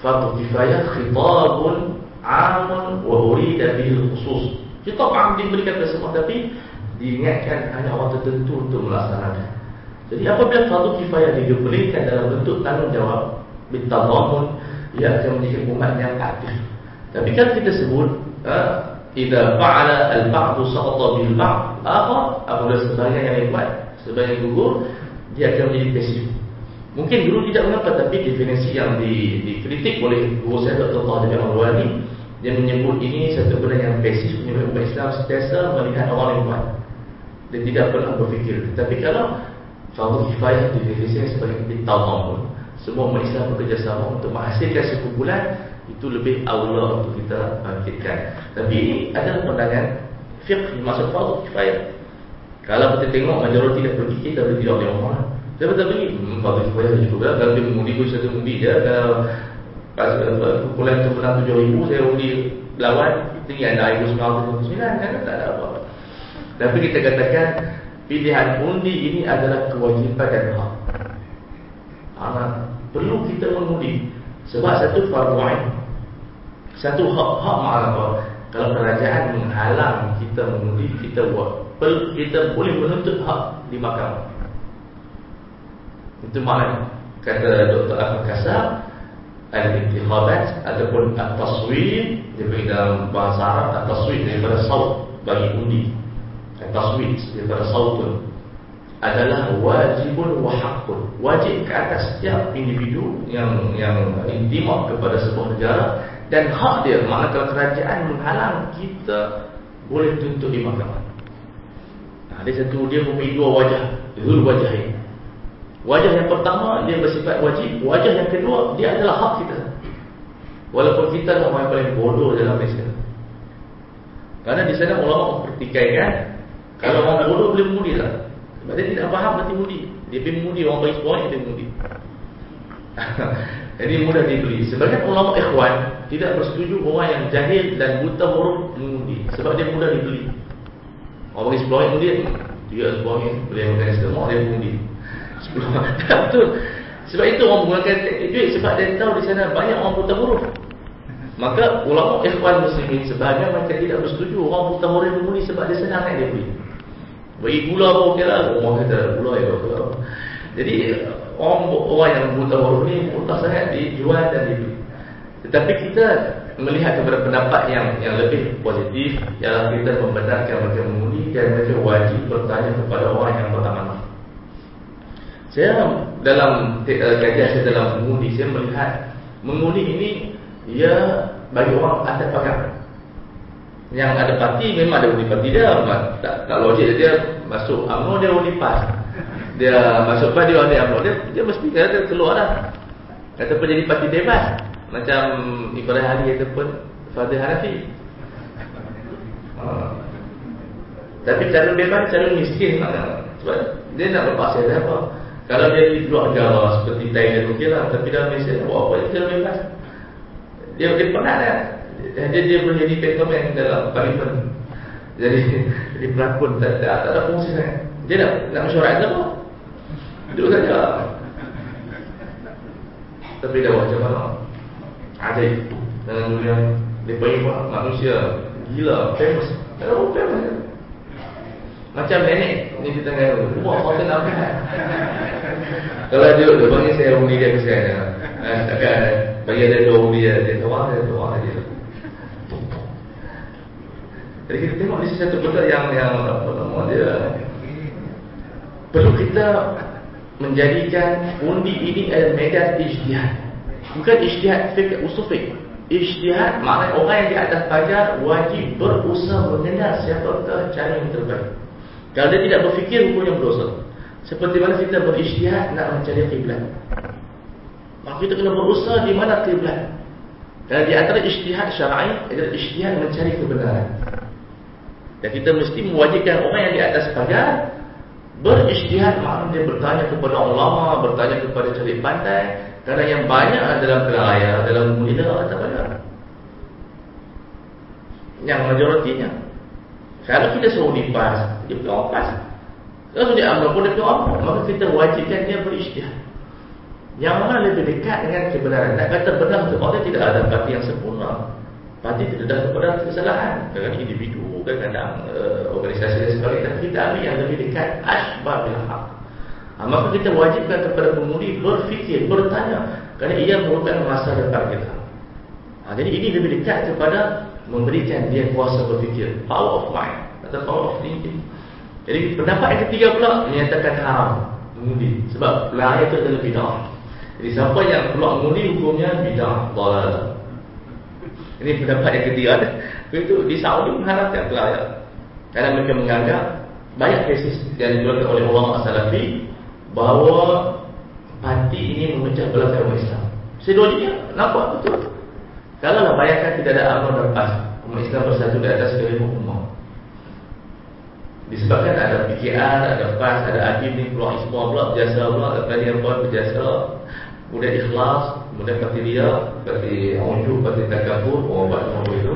Fardu kifayah khitabun amun wa urida bihi khusus. Khitab am diberikan kepada semua tapi diingatkan hanya orang tertentu untuk melaksanakan. Jadi apabila fardu kifayah diberikan dalam bentuk tanggungjawab bitadamun ia akan menjadi umat yang aktif. Tapi kalau kita sebut uh, idza fa'ala al-ba'du saqata bil ba'd, apa apabila sebahagian yang buat sebahagian gugur dia akan menjadi pasif. Mungkin guru tidak mengapa tapi definisi yang di, dikritik oleh guru saya Dr. Jamal Al-Wani dia menyebut ini satu benda yang pasif menyebut umat Islam sentiasa melihat orang yang buat dan tidak pernah berfikir tapi kalau fardu kifayah definisi sebagai pun semua umat Islam bekerjasama untuk menghasilkan sekumpulan itu lebih aula untuk kita bangkitkan. Tapi ini adalah pandangan fiqh maksud fardu kifayah. Kalau kita tengok majoriti dah pergi kita boleh tidak boleh orang dia betul pergi Bagi supaya ada juga. Kalau dia mengundi pun satu undi je Kalau Kumpulan tu menang tujuh ribu Saya undi lawan anda ribu sembilan ratus sembilan Kan? Tak ada apa Tapi kita katakan Pilihan undi ini adalah kewajipan dan hak Anak Perlu kita mengundi. Sebab satu fardu'in Satu hak Hak makna apa? Kalau kerajaan menghalang kita mengundi Kita buat. Kita boleh menuntut hak di mahkamah. Itu makna kata Dr. Ahmad Kasar al-intikhabat ataupun at-taswid daripada dalam bahasa Arab at-taswid daripada saut bagi undi. At-taswid daripada sautun adalah wajibun wa haqqun. Wajib ke atas setiap individu yang yang intimak kepada sebuah negara. Dan hak dia makna kalau kerajaan menghalang kita boleh tuntut di mahkamah. Ada nah, satu dia mempunyai dua wajah. Dua wajah Wajah yang pertama dia bersifat wajib. Wajah yang kedua dia adalah hak kita. Walaupun kita adalah orang yang paling bodoh dalam Malaysia. Karena di sana ulama mempertikaikan Kalau orang bodoh boleh mengundi lah Sebab dia tidak faham nanti mengundi Dia pergi mengundi orang bagi sebuah dia mengundi Jadi mudah dibeli. Sebagian ulama ikhwan Tidak bersetuju orang yang jahil dan buta huruf mengundi Sebab dia mudah dibeli. Orang bagi sebuah mengundi Dia sebuah boleh makan semua dia mengundi Betul. Sebab itu orang menggunakan duit sebab dia tahu di sana banyak orang buta huruf. Maka ulama ikhwan muslimin sebahagian mereka tidak bersetuju orang buta huruf mengundi sebab dia senang nak dia beli. Bagi gula pun okey lah. Orang kata gula ya. Jadi orang orang yang buta huruf ni mudah sangat dijual dan dibeli. Tetapi kita melihat kepada pendapat yang yang lebih positif ialah kita membenarkan mereka mengundi dan mereka wajib bertanya kepada orang yang pertama saya dalam uh, kajian saya dalam mengundi saya melihat mengundi ini ia bagi orang ada pakai yang ada parti memang ada undi parti dia tak, tak logik dia masuk UMNO dia undi PAS. Dia masuk PAS dia undi UMNO dia, dia mesti kata keluar lah ataupun jadi parti bebas. Macam Ibrahim Ali ataupun Fadil Hanafi. Uh, tapi cara bebas cara miskin sebab dia nak lepas saya apa. Kalau dia di luar negara seperti Thailand okey lah. Tapi dalam Malaysia buat apa dia bebas. Dia, dia pernah lah dia, dia boleh jadi pentamen dalam parlimen. Jadi jadi pelakon tak, tak, tak ada fungsi sangat. Dia nak, nak mesyuarat apa? Duduk saja Tapi dah buat macam mana? Ajaib Dengan dunia Dia panggil manusia. Gila. Famous. Tak ada famous macam nenek ni di tengah rumah hotel apa Kalau dia dia bagi saya undi dia ke saya. Eh, takkan bagi dia dua undi dia tahu dia tahu dia. Jadi kita tengok di satu benda yang yang apa nama dia perlu kita menjadikan undi ini adalah medan ijtihad. Bukan ijtihad fikir usul fikir. Ijtihad maknanya orang yang di atas pagar wajib berusaha mengenal siapakah cara yang terbaik. Kalau dia tidak berfikir hukumnya berdosa. Seperti mana kita berijtihad nak mencari kiblat. Maka kita kena berusaha di mana kiblat. Dan di antara ijtihad syar'i adalah ijtihad mencari kebenaran. Dan kita mesti mewajibkan orang yang di atas pagar berijtihad maknanya dia bertanya kepada ulama, bertanya kepada cari pandai. Kerana yang banyak dalam kelaya, dalam mulia atau banyak. Yang majoritinya. Kalau kita suruh dipas, dia pergi pas. Kalau dia amal pun dia pergi apa? Maka kita wajibkan dia berijtihad. Yang mana lebih dekat dengan kebenaran. Nak kata benar itu orang tidak ada parti yang sempurna. Parti ada kepada kesalahan. Kadang-kadang individu, kadang-kadang uh, organisasi dan sebagainya. Tapi kita ambil yang lebih dekat. Ashbah bilhaq. Ha, maka kita wajibkan kepada pemuli berfikir, bertanya. Kerana ia merupakan masa depan kita. Ha, jadi ini lebih dekat kepada memberikan dia kuasa berfikir. Power of mind. Atau power of thinking. Jadi pendapat yang ketiga pula menyatakan haram. Mengundi. Sebab pelaya itu adalah bid'ah. Jadi siapa yang keluar mengundi hukumnya bid'ah dalal. Ini pendapat yang ketiga Itu di Saudi mengharapkan pelaya. Karena mereka menganggap banyak kesis yang dikeluarkan oleh ulama salafi bahawa parti ini memecah belah umat Islam. Seduanya nampak betul. Kalau lah bayangkan tidak ada amal dan pas, umat Islam bersatu di atas kelima umat. Disebabkan ada PKR, ada PAS, ada Adib ni keluar semua pula berjasa pula, lepas ni apa berjasa, Kemudian ikhlas, kemudian parti dia, parti unjuk, parti takabur, orang buat semua itu.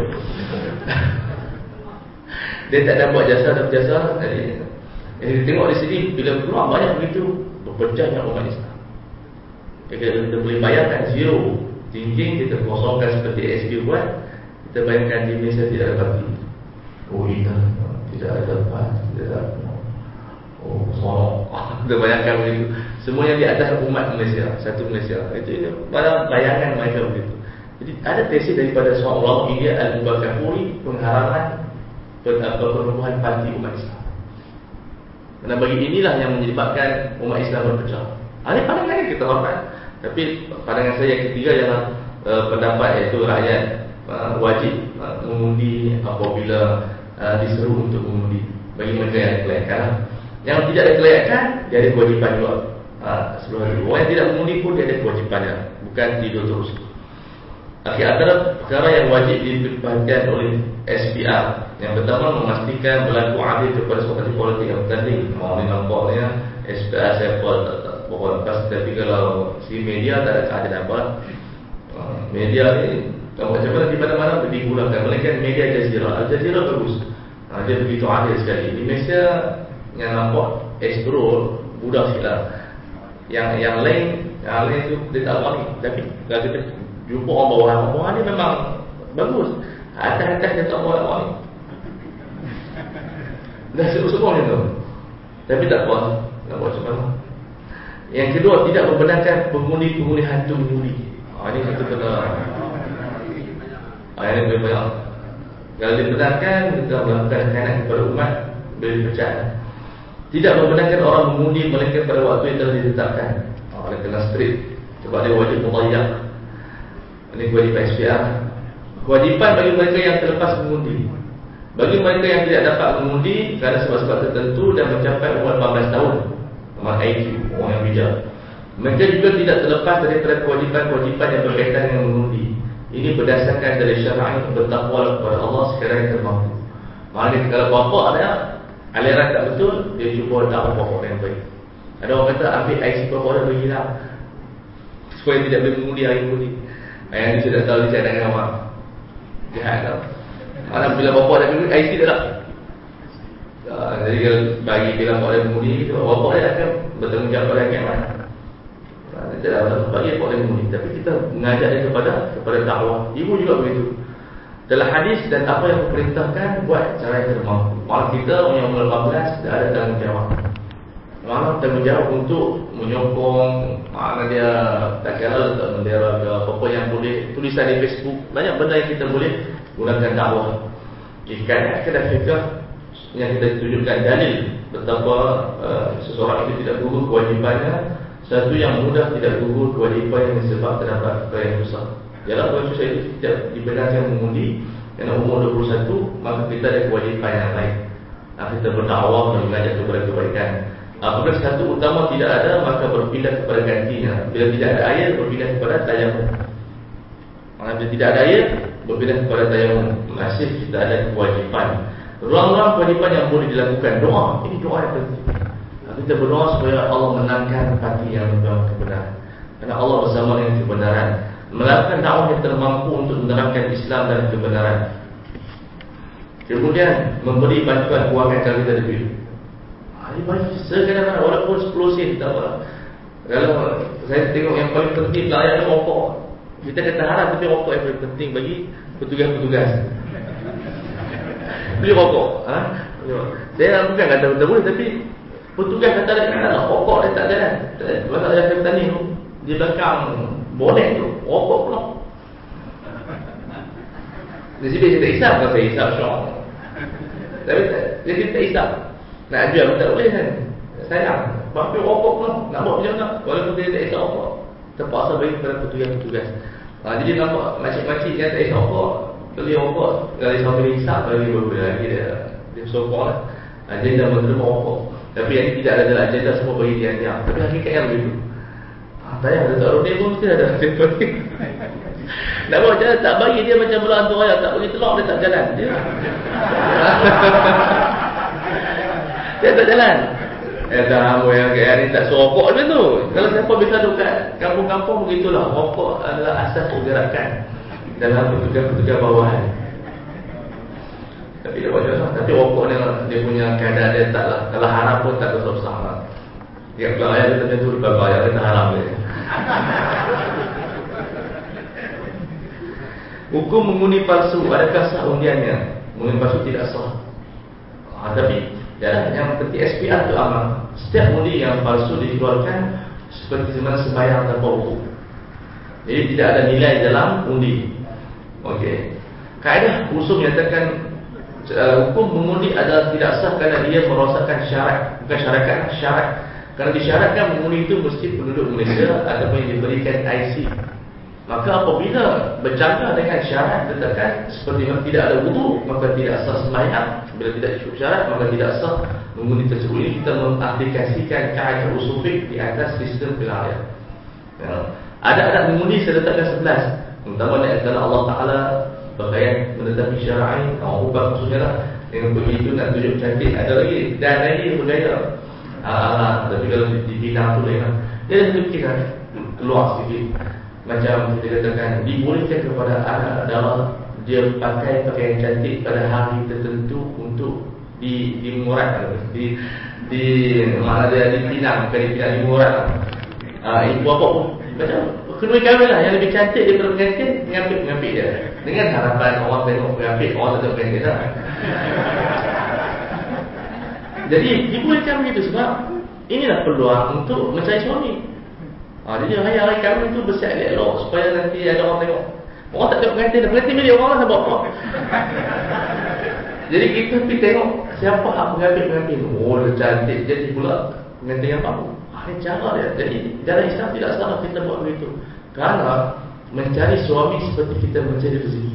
dia tak ada buat jasa dan jasa. Jadi, jadi tengok di sini, bila keluar banyak begitu, berpecahnya umat Islam. Kita, kita boleh bayangkan zero thinking, kita kosongkan seperti SB buat, kita bayangkan di Malaysia tidak ada parti. Oh, kita tidak ada parti, tidak ada Oh, sorok. Kita bayangkan begitu. Semua yang di atas umat Malaysia, satu Malaysia. Itu pada bayangan mereka begitu. Jadi ada tesis daripada seorang ulama India Al-Mubakafuri pengharaman perperubahan parti umat Islam. Karena bagi inilah yang menyebabkan umat Islam berpecah. Ini pandangan kita hormat. Tapi pandangan saya yang ketiga ialah uh, pendapat iaitu rakyat uh, wajib uh, mengundi apabila uh, diseru untuk mengundi bagi mereka yang kelayakan. Yang tidak ada kelayakan, dia ada kewajipan juga. Ha, sebelum itu. Orang yang tidak mengundi pun dia ada kewajipannya. Bukan tidur terus. Okey, antara perkara yang wajib diperhatikan oleh SPR. Yang pertama, memastikan berlaku adil kepada seorang politik yang bertanding. Mau ni nampaknya SPR saya pun pokok lepas. Tapi kalau si media tak ada keadilan apa. Ha, media ni, macam mana di mana-mana digunakan. Melainkan media Jazira. Al-Jazira bagus. Ha, dia begitu adil sekali. Di Malaysia, yang nampak explore budak silap yang yang lain yang lain tu dia tak wani tapi kalau kita jumpa orang bawah orang bawah ni memang bagus. Atas-atas dia tak boleh wani dah semua ni tu. Tapi tak apa nak buat macam yang kedua tidak membenarkan pengundi-pengundi hantu mengundi ha, ini kita kena ha, ini lebih banyak. Kalau dibenarkan kita melakukan kainan kepada umat boleh pecah tidak membenarkan orang mengundi melainkan pada waktu yang telah ditetapkan. Ha, oleh kena strip. Sebab dia wajib mutayak ini kewajipan SPR kewajipan bagi mereka yang terlepas mengundi. Bagi mereka yang tidak dapat mengundi kerana sebab-sebab tertentu dan mencapai umur 15 tahun. Umur IQ, orang yang bijak. Mereka juga tidak terlepas daripada kewajipan-kewajipan yang berkaitan dengan mengundi. Ini berdasarkan dari syara'in bertakwa kepada Allah sekarang yang termampu Maknanya kalau bapa ada aliran tak betul, dia cuba tak apa orang yang baik. Ada orang kata ambil IC berapa orang bagi lah. Supaya tidak boleh mengundi hari mengundi. Ayah ni sudah tahu dia dengan awak. Jahat tau. Malam bila bapa dah mengundi, IC tak tak. Jadi kalau bagi bila bapa dia mengundi, bapa dia akan bertanggungjawab pada kiamat. Tidak ada bagi bapa dia mengundi. Tapi kita mengajak dia kepada kepada dakwah. Ibu juga begitu. Dalam hadis dan apa yang diperintahkan buat cara yang termampu. Malah kita yang umur 18 tidak ada tanggungjawab. Malah tanggungjawab untuk menyokong mana dia tak kira letak bendera ke apa-apa yang boleh tulisan di Facebook. Banyak benda yang kita boleh gunakan dakwah. Ikan kena fikir yang kita tunjukkan dalil betapa uh, seseorang itu tidak gugur kewajipannya satu yang mudah tidak gugur kewajipan yang disebab terdapat yang besar. Ialah kalau saya itu tidak dibenarkan mengundi Kerana umur 21 Maka kita ada kewajipan yang lain. Nah, Kita berdakwah dan mengajak kepada kebaikan. Apabila satu utama tidak ada Maka berpindah kepada gantinya. Bila tidak ada air berpindah kepada tayamum. Bila tidak ada air Berpindah kepada tayamum. Masih kita ada kewajipan. Ruang-ruang kewajipan yang boleh dilakukan. Doa, ini doa yang penting. Kita berdoa supaya Allah menangkan hati yang membawa kebenaran Kerana Allah bersama dengan kebenaran Melakukan dakwah yang termampu untuk menerangkan Islam dan kebenaran Kemudian memberi bantuan kewangan kalau kita lebih ini bagi sekadar walaupun 10 sen tak apa. Kalau saya tengok yang paling penting layak ada rokok. Kita kata haram tapi rokok yang paling penting bagi petugas-petugas. Beli rokok. Ha? Saya bukan kata betul boleh tapi petugas kata dia kata rokok dia tak jalan. Masa saya kata ni di belakang bonek tu rokok pula. Di sini saya tak isap kan saya isap syok. Tapi dia tak isap. Nak jual tak boleh kan? Sayang Bapak rokok pun Nak buat macam mana? Walaupun dia tak isap rokok Terpaksa bagi kepada petugas-petugas. Ha, Jadi nampak makcik-makcik yang tak isap rokok Beli rokok Dari sama beli isap Bagi berbeza lagi dia. Dia sokong lah. Agenda menerima rokok. Tapi yang tidak ada dalam agenda Semua bagi dia diam. Tapi hakikat yang begitu Tanya ada tak rodi pun Mesti ada Nak buat macam Tak bagi dia macam belah tu raya Tak bagi telur dia tak jalan Dia Dia tak jalan. Eh dah kamu yang kayak ni tak suruh rokok macam tu. Kalau siapa bisa dekat kampung-kampung begitulah. Rokok adalah asas pergerakan dalam petugas-petugas bawahan. Tapi dia buat macam Tapi rokok ni dia punya keadaan dia taklah. Kalau haram pun tak besar-besar lah. Dia kalau ayah dia macam tu lepas dia haram dia. Hukum mengundi palsu adakah sah undiannya? Mengundi palsu tidak sah. Ha, tapi yang penting SPR itu amal Setiap undi yang palsu dikeluarkan Seperti mana sembahyang tanpa hukum Jadi tidak ada nilai dalam undi Okey Kaedah usul menyatakan uh, Hukum mengundi adalah tidak sah Kerana dia merosakkan syarat Bukan syarakat, syarat Kerana disyaratkan mengundi itu mesti penduduk Malaysia Ataupun yang diberikan IC Maka apabila berjaga dengan syarat Letakkan seperti mana tidak ada wudhu Maka tidak sah sembahyang Bila tidak cukup syarat Maka tidak sah mengundi tersebut. Ini kita mengaplikasikan kaedah usufik Di atas sistem pilihan ya. Ada adat mengundi saya letakkan sebelas. Pertama ni adalah Allah Ta'ala Berkaian menetapi syara'in Orang ubah maksudnya lah. Yang begitu nak tunjuk cantik Ada lagi? Dan lagi bergaya Ah, tapi kalau di tu lain lah. Dia dah fikirkan Keluar sedikit macam kita katakan dibolehkan kepada anak adalah dia pakai pakaian cantik pada hari tertentu untuk di di murat di di mana dia dipinang bukan dipinang di murat ah ibu apa pun. Macam kedua kami lah yang lebih cantik daripada pengantin mengambil mengambil dia. Dengan harapan orang tengok mengambil orang tetap pengantin lah jadi dibolehkan begitu sebab inilah peluang untuk mencari suami Ha, jadi hari-hari kami tu bersiap elok supaya nanti ada orang tengok. Orang tak tengok pengantin, pengantin milik orang lah buat apa. jadi kita pergi tengok siapa hak pengantin-pengantin. Oh, dia cantik. Jadi pula pengantin yang baru. Ha, cara dia. Jadi dalam Islam tidak salah kita buat begitu. Kerana mencari suami seperti kita mencari rezeki.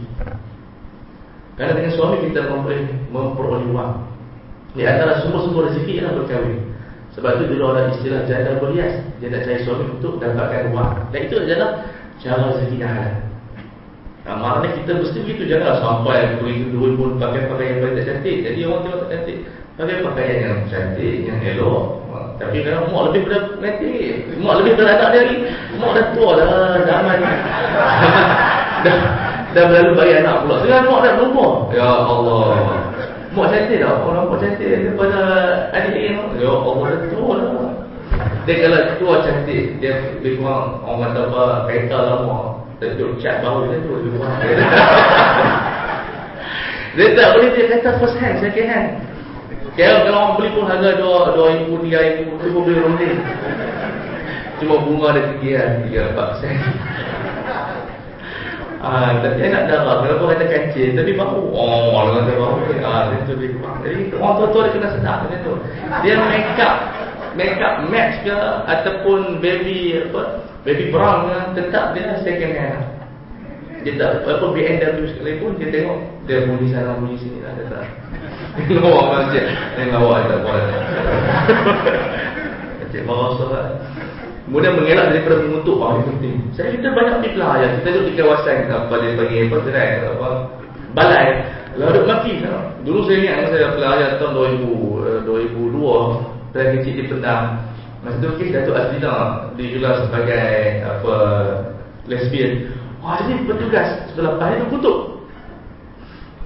Kerana dengan suami kita memperoleh, memperoleh wang. Di antara sumber-sumber rezeki ialah berkahwin. Sebab itu dulu ada istilah janda berhias. Dia nak cari suami untuk dapatkan wang. Dan itu adalah cara rezeki yang halal. Nah, maknanya kita mesti begitu janganlah sampai pergi kedua pun pakai pakaian yang tak cantik. Jadi orang tengok tak cantik. Pakai pakaian yang cantik, yang elok. Tapi kalau mak lebih pada nanti, mak lebih pada anak dia lagi. Mak dah tua dah zaman. dah, dah berlalu bagi anak pula. Sekarang mak dah berumur. Ya Allah. Mak cantik tak? Orang mak cantik daripada adik dia Ya Allah dah tua lah. Dia kalau tua cantik Dia lebih kurang orang kata apa Kereta lama. Tentu cat baru dia tu kurang. Dia tak boleh dia kata first hand second hand. Kira kalau orang beli pun harga dua dua ribu tiga ribu tu pun beli. Ronde Cuma bunga ada tiga kan Tiga empat sen Ah, tapi anak darah Kenapa kata kancing Tapi bau Oh, orang kata bau Ah, dia Jadi orang tua-tua dia kena sedap macam tu Dia make up Make up match ke Ataupun baby apa Baby brown ke Tetap dia second hand Dia tak apa BMW sekali pun dia tengok dia bunyi sana bunyi sini lah dia tak. Lawa masjid. Ini lawa tak boleh. Cik marah sahabat. Kemudian mengelak daripada mengutuk orang yang penting. Saya kita banyak di pelaya. Kita duduk di kawasan apa dia panggil apa gerai apa balai. Lalu mati. Dulu saya ingat masa saya pelaya tahun 2000 2002 saya kecil di Pendang. Masa tu kes Datuk Azlina digelar sebagai apa lesbian. Wah jadi petugas sebelah pahit tu kutuk.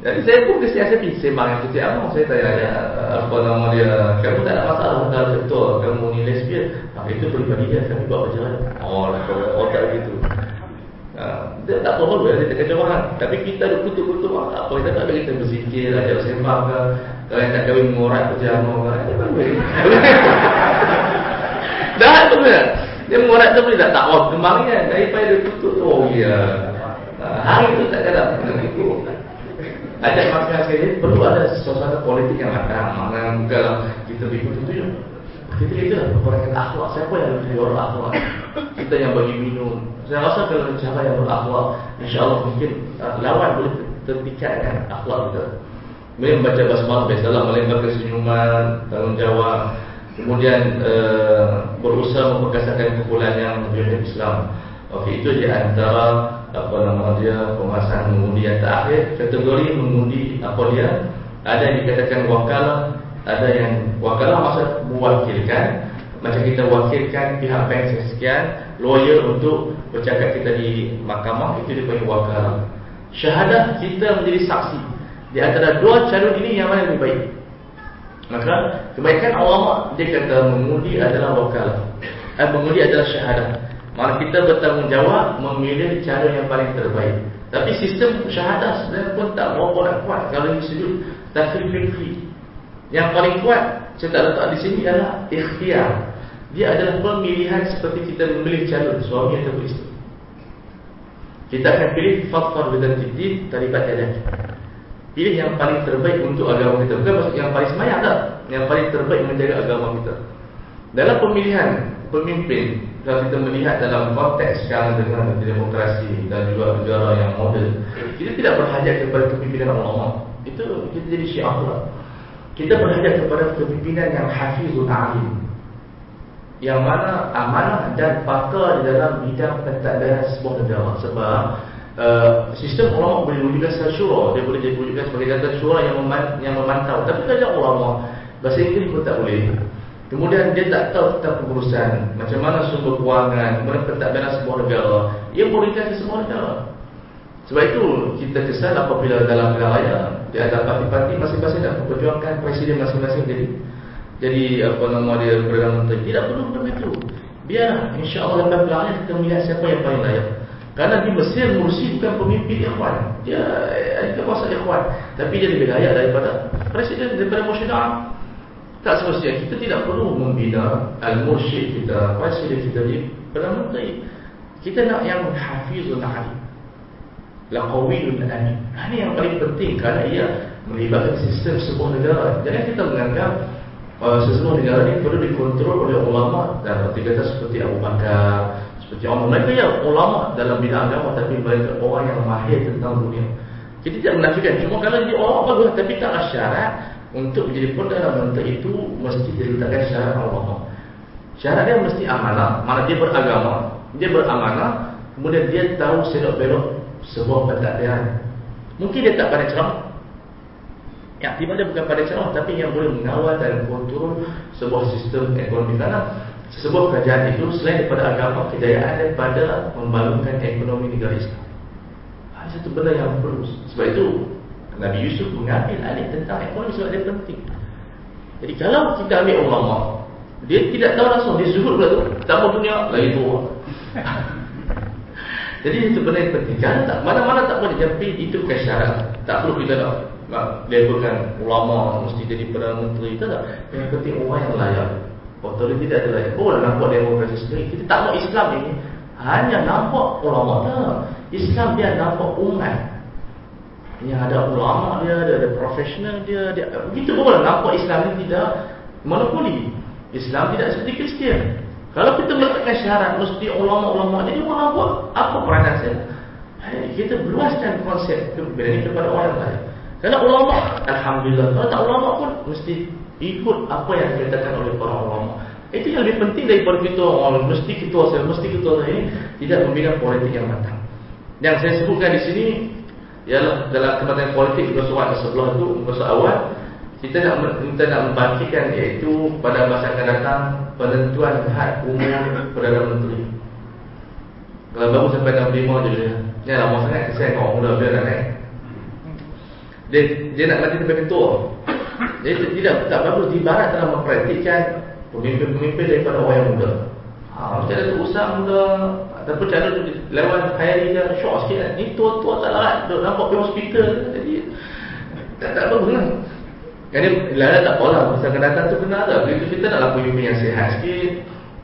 Jadi saya pun kesi asyik sembang yang kecil apa saya tanya dia apa nama dia. Kamu tak ada masalah kalau betul kamu ni lesbian. Nah, itu peribadi dia kami buat berjalan. Oh, oh tak begitu. Uh, dia tak malu ya, dia tak kacau orang Tapi kita ada kutuk-kutuk orang tak apa Kita tak ada kita berzikir, ajak bersembang ke. Kalau yang tak kahwin jamu ke. Dia ya Dah itu ya Dia mengorat tu boleh tak tak Oh kembangnya daripada dia tutup tu Oh ya Hari tu tak ada masyarakat sekali Perlu ada suasana politik yang matang Mana bukanlah kita berikut itu kita itu peperangan akhlak. Siapa yang lebih orang akhlak? Kita yang bagi minum. Saya rasa kalau cara yang berakhlak, insya Allah mungkin uh, lawan boleh tertikatkan akhlak kita. Boleh membaca basmalah biasalah, melembabkan senyuman, tanggungjawab. Kemudian uh, berusaha memperkasakan kumpulan yang lebih Islam. Okey, itu di antara apa nama dia pemasangan mengundi yang terakhir. Kategori mengundi apa dia ada yang dikatakan wakalah ada yang wakalah maksud mewakilkan. Macam kita wakilkan pihak bank sekian lawyer untuk bercakap kita di mahkamah itu dipanggil wakalah syahadah kita menjadi saksi. Di antara dua calon ini yang mana lebih baik? Maka kebaikan ulama dia kata mengundi adalah wakalah eh, mengundi adalah syahadah maka kita bertanggungjawab memilih cara yang paling terbaik tapi sistem syahadah sebenarnya pun tak berapa nak kuat kalau disebut takrif fikri yang paling kuat saya tak letak di sini adalah ikhtiar. Dia adalah pemilihan seperti kita memilih calon suami atau isteri. Kita akan pilih faktor dengan titik taribat jalan. Pilih yang paling terbaik untuk agama kita. Bukan maksud yang paling semayang tak. Yang paling terbaik menjaga agama kita. Dalam pemilihan pemimpin, kalau kita melihat dalam konteks sekarang dengan demokrasi dan juga negara yang moden, kita tidak berhajat kepada kepimpinan ulama. Itu kita jadi syiah pula. Kita berhadap kepada kepimpinan yang hafizun alim yang mana amanah dan pakar di dalam bidang pentadbiran sebuah negara. Sebab uh, sistem ulama boleh wujudkan secara dia boleh wujudkan sebagai jatuh syura yang, meman yang memantau. Tapi kalau ulama bahasa Inggeris pun tak boleh kemudian dia tak tahu tentang pengurusan macam mana sumber kewangan kemudian pentadbiran sebuah negara ia merugikan semua negara sebab itu kita kesan apabila dalam raya di hadapan parti-parti masing-masing nak memperjuangkan presiden masing-masing jadi jadi apa nama dia Perdana Menteri. Tidak perlu begitu. Biar insya-Allah dalam pilihan raya kita melihat siapa yang paling layak. Karena di Mesir Mursi bukan pemimpin ikhwan. Dia ada kuasa ikhwan. Tapi dia lebih layak daripada presiden daripada Mursyidah. Tak semestinya kita tidak perlu membina al-mursyid kita, presiden kita di Perdana Menteri. Kita nak yang hafizul alim laqawiyun amin. Ini yang paling penting kerana ia melibatkan sistem sebuah negara. Jangan kita menganggap uh, sesebuah negara ini perlu dikontrol oleh ulama dan kata seperti Abu Bakar, seperti Umar. Mereka ya ulama dalam bidang agama tapi mereka orang yang mahir tentang dunia. Kita tidak menafikan. Cuma kalau dia orang bagus tapi tak syarat untuk menjadi perdana menteri itu mesti diletakkan syarat ulama. Syarat dia mesti amanah, mana dia beragama, dia beramanah, kemudian dia tahu sedok belok sebuah pentadbiran. Mungkin dia tak pada ceramah. Yang tiba dia bukan pada ceramah tapi yang boleh mengawal dan kontrol sebuah sistem ekonomi karena sebuah kerajaan itu selain daripada agama kejayaan daripada membangunkan ekonomi negara Islam. Ada satu benda yang perlu. Sebab itu Nabi Yusuf mengambil alih tentang ekonomi sebab dia penting. Jadi kalau kita ambil ulama, dia tidak tahu langsung dia zuhud pula tu, tak mau dunia lain tu. Jadi itu penting. Jangan tak mana-mana tak boleh tapi itu bukan syarat. Tak perlu kita nak nak labelkan ulama mesti jadi perdana menteri itu tak. Yang penting orang yang layak. Otoriti tidak ada layak. Boleh nampak demokrasi sendiri. Kita tak mau Islam ini hanya nampak ulama tak. Islam dia nampak umat. Yang ada ulama dia, dia ada profesional dia, dia begitu boleh nampak Islam ini tidak monopoli. Islam tidak seperti Kristian. Kalau kita meletakkan syarat mesti ulama-ulama jadi orang buat apa peranan saya? Kita berluaskan konsep ini kepada orang lain. Kalau ulama, Alhamdulillah. Kalau tak ulama pun mesti ikut apa yang dikatakan oleh para ulama. Itu yang lebih penting daripada kita orang mesti kita saya mesti kita ini tidak membina politik yang matang. Yang saya sebutkan di sini ialah dalam kematian politik muka surat di sebelah itu muka surat awal kita nak kita nak membangkitkan iaitu pada masa akan datang penentuan had umur Perdana Menteri. Kalau baru sampai 65 je dia. Jangan lama sangat kesian kau muda dia nak naik. Dia, dia nak mati sampai ketua. Jadi tidak tak bagus di barat telah mempraktikkan pemimpin-pemimpin daripada orang yang muda. Ha, macam ada tu usah muda ataupun cara tu lewat Khairi dia syok sikit kan. Ni tua-tua tak larat duduk nampak pergi hospital. Jadi tak, tak bagus kan. Jadi lalat tak apalah masa akan datang tu kena ada. Begitu kita nak lakukan pemimpin yang sihat sikit.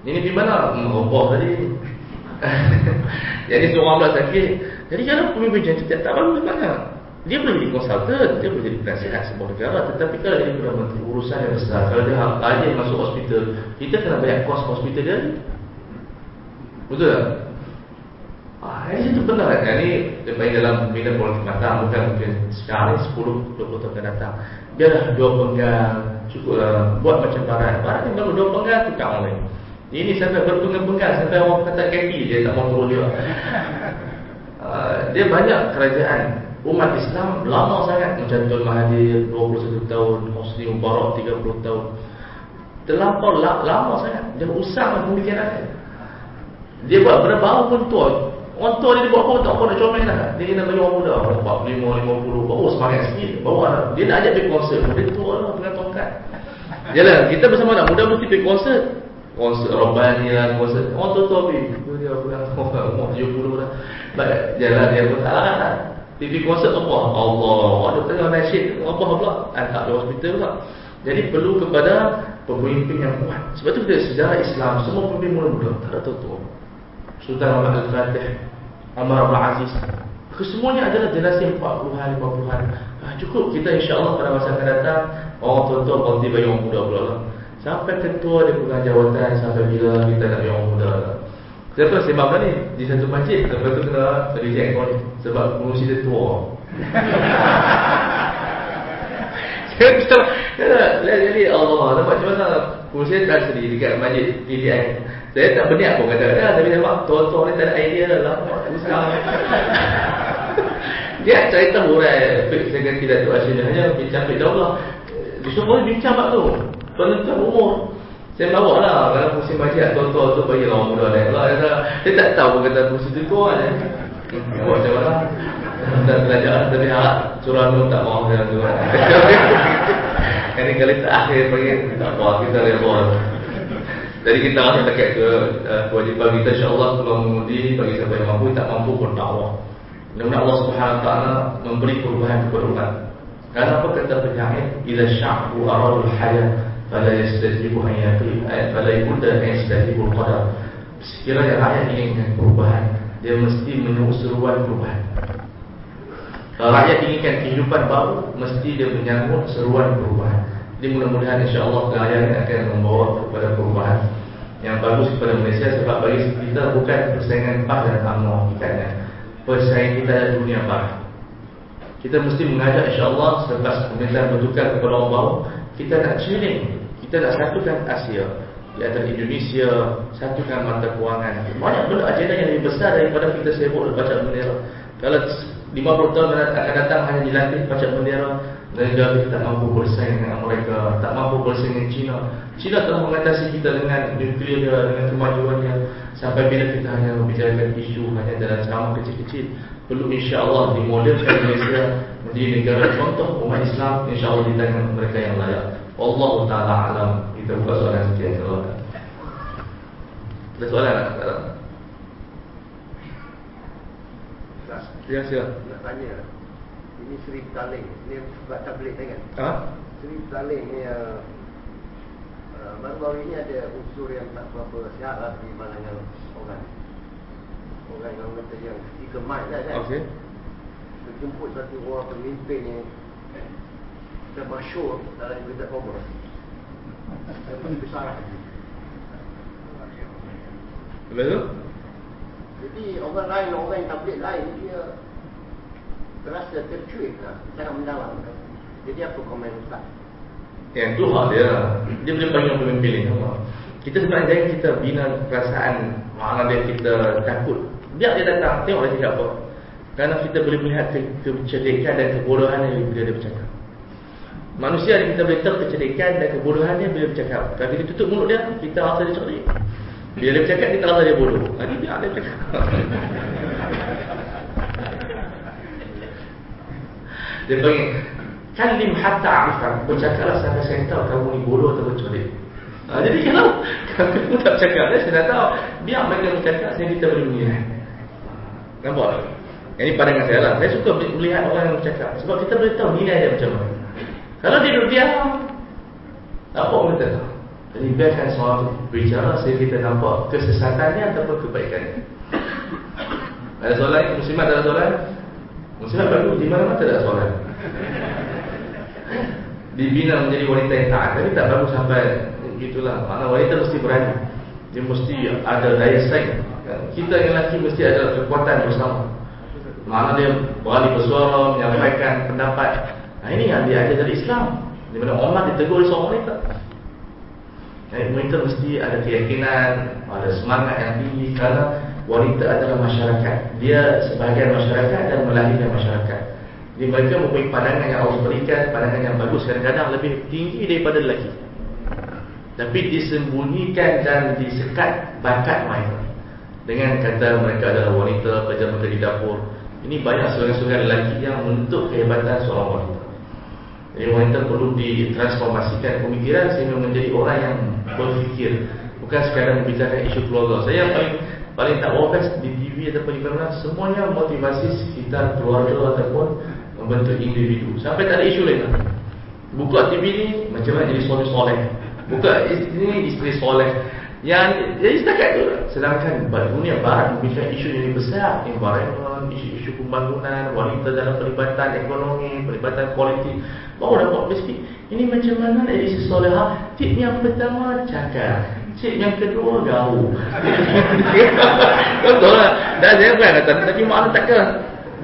Ini di mana? Merubah tadi. Jadi seorang pula sakit. Jadi kalau pemimpin macam tak, tak bagus mana? Dia boleh jadi konsultan, dia boleh jadi penasihat sebuah negara. Tetapi kalau dia Perdana Menteri, urusan yang besar. Kalau dia aja masuk hospital, kita kena bayar kos hospital dia. Betul tak? Ah, ini itu benar kan? Ini main dalam bidang politik matang, bukan mungkin sekarang 10-20 tahun akan datang. Biarlah dua penggal, cukuplah buat macam barat. Barat ni dua penggal, tukar orang lain. Ini sampai berpenggal-penggal, sampai orang kata kaki dia tak mau turun dia. Uh, dia banyak kerajaan umat Islam lama sangat macam Tuan Mahathir 21 tahun, Hosni Mubarak 30 tahun. Terlampau lama sangat. Dia usang pemikiran dia. buat berapa pun tua. Tua dia buat apa tak apa nak comel lah. Dia kena bagi orang muda 45 50 baru semangat sikit. Baru anak dia nak ajak pergi konsert. Dia tua lah dengan tongkat. Yalah, kita bersama anak muda mesti pergi konsert. Konsert Rabbani lah, konsert. Orang tua-tua pergi. Dia pulang umur 70 dah. Jalan dia pun tak larat lah. TV konsert apa? Allah. Ada tengah nasyid apa pula? Angkat di hospital pula. Jadi perlu kepada pemimpin yang kuat. Sebab itu kita sejarah Islam semua pemimpin muda-muda tak ada tua-tua. Sultan Al-Fatih, Umar Abdul Aziz. Kesemuanya adalah generasi 40-an, 50-an. Ah, cukup kita insya-Allah pada masa akan datang orang tua-tua ganti bagi orang muda pula lah. Sampai ketua dia pegang jawatan sampai bila kita nak yang muda lah. Siapa sebab ni di satu masjid lepas tu kena reject kau sebab pengurusi dia tua. Jadi Allah nampak macam mana dia tak sedih dekat masjid PDI. Saya tak berniat pun kata. Ya, tapi nampak tua-tua ni tak ada idea lah. Usah. Dia cerita hurai Saya ganti Datuk Asyid Hanya bincang-bincang daulah Dia boleh bincang mak tu. Penentuan umur. Saya bawa lah. Kalau musim majid Tua-tua tu bagi orang muda naik Kalau dia, dia tak tahu pun kata musim tu tua kan Buat macam mana? Dan belajar Tapi harap Surah Nur tak mahu dengan tu Ini kali terakhir bagi Tak apa kita reward Jadi kita rasa dekat ke uh, Kewajiban kita insyaAllah Kalau mengundi Bagi siapa yang mampu Tak mampu pun dakwah Mudah-mudahan Allah Subhanahu Wa Taala memberi perubahan kepada umat. Karena apa kata penyair? Ila sya'bu aradul hayat fala yastajibu an yaqim fala an yastajibu qadar sekiranya rakyat inginkan perubahan dia mesti menunggu seruan perubahan kalau rakyat inginkan kehidupan baru mesti dia menyambut seruan perubahan. Jadi mudah-mudahan insyaAllah rakyat akan membawa kepada perubahan yang bagus kepada Malaysia. Sebab bagi kita bukan persaingan PAH dan UMNO hakikatnya persaingan kita adalah dunia PAH kita mesti mengajak insyaAllah selepas pemerintahan bertukar kepada orang baru kita nak sharing kita nak satukan Asia. Di antara Indonesia satukan mata kewangan. Banyak benda agenda yang lebih besar daripada kita sibuk baca bendera kalau 50 tahun akan datang hanya dilatih baca bendera. Negara kita tak mampu bersaing dengan mereka tak mampu bersaing dengan China. China telah mengatasi kita dengan nuklear dia dengan kemajuannya sampai bila kita hanya membicarakan isu hanya dalam ceramah kecil-kecil. Perlu insya-Allah dimodelkan Malaysia menjadi negara contoh umat Islam. insya-Allah di tangan mereka yang layak. Allah Ta'ala alam. Kita buka soalan sikit kalau Ada soalan tak? Tak Ya, sila. Nak tanya Ini Sri Taling Ini sebab tablet kan? Ha? Sri Taling ni uh, uh, Baru-baru ini ada unsur yang tak berapa sihat lah Di pandangan orang. Orang yang kata yang Tiga mic lah kan? Okey. Terjemput satu orang pemimpin yang dan masyur dalam berita yang paling besar Lepas tu? Jadi orang lain, orang yang tablik lain dia terasa tercuit lah, cara mendalam. Jadi apa komen Ustaz? Yang tu hak dia. Dia boleh panggil pemimpin ni. Kita sebenarnya jangan kita bina perasaan mana dia kita takut. Biar dia datang, tengok dia cakap apa. Kerana kita boleh melihat ke, kecerdikan dan kebodohan yang dia bercakap. Manusia kita boleh tahu kecerdikan dan kebodohan dia bila bercakap. Kalau kita tutup mulut dia, kita rasa dia cerdik. Bila dia bercakap, kita rasa dia bodoh. Jadi biar dia bercakap. dia panggil, Kalim hatta arifan. Bercakaplah sampai saya tahu kamu ni bodoh atau cerdik. Ha, jadi kalau kamu tak bercakap, saya dah tahu. Biar mereka bercakap, saya kita boleh menilai. Nampak tak? Ini pandangan saya lah. Saya suka melihat orang yang bercakap. Sebab kita boleh tahu nilai dia macam mana. Kalau dia duduk diam, apa pun kita tahu. Jadi biarkan seorang berbicara sehingga kita nampak kesesatannya ataupun kebaikannya. Ada soalan? Muslimat ada soalan? Muslimat bagus. Di mana-mana tak ada soalan. Dibina menjadi wanita yang taat. Tapi tak bagus sampai gitulah. Mana wanita mesti berani. Dia mesti ada daya saing. Kita yang lelaki mesti ada kekuatan bersama. Mana dia berani bersuara, menyampaikan pendapat. Nah ini yang dia ada dari Islam. Di mana Umar ditegur oleh seorang wanita. Jadi wanita mesti ada keyakinan, ada semangat yang tinggi kerana wanita adalah masyarakat. Dia sebahagian masyarakat dan melahirkan masyarakat. Jadi mereka mempunyai pandangan yang Allah berikan, pandangan yang bagus kadang-kadang lebih tinggi daripada lelaki. Tapi disembunyikan dan disekat bakat mereka. Dengan kata mereka adalah wanita, kerja mereka di dapur. Ini banyak seorang-seorang lelaki yang menuntut kehebatan seorang wanita. Jadi wanita perlu ditransformasikan pemikiran sehingga menjadi orang yang berfikir. Bukan sekadar membicarakan isu keluarga. Saya paling paling tak wakas di TV ataupun di mana semuanya motivasi sekitar keluarga ataupun membentuk individu. Sampai tak ada isu lain. Buka TV ni macam mana jadi suami soleh. Buka ini isteri soleh. Yang jadi setakat tu Sedangkan dunia barat Membincang isu yang lebih besar Environment Isu-isu pembangunan Wanita dalam perlibatan ekonomi Perlibatan politik Baru dapat basic Ini macam mana dari isi soleha Tip yang pertama cakap. Tip yang kedua gaul. Betul lah. Dah saya bukan kata Tapi makna takkan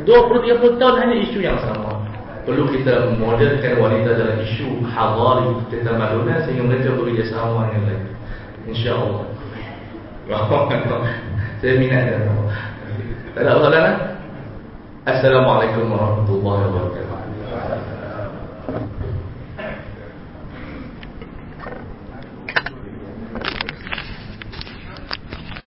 20-30 tahun hanya isu yang sama. Perlu kita modelkan wanita dalam isu Hadari Ketamadunan Sehingga mereka bekerjasama dengan lain InsyaAllah Saya minat dia. Tak ada soalan lah Assalamualaikum warahmatullahi wabarakatuh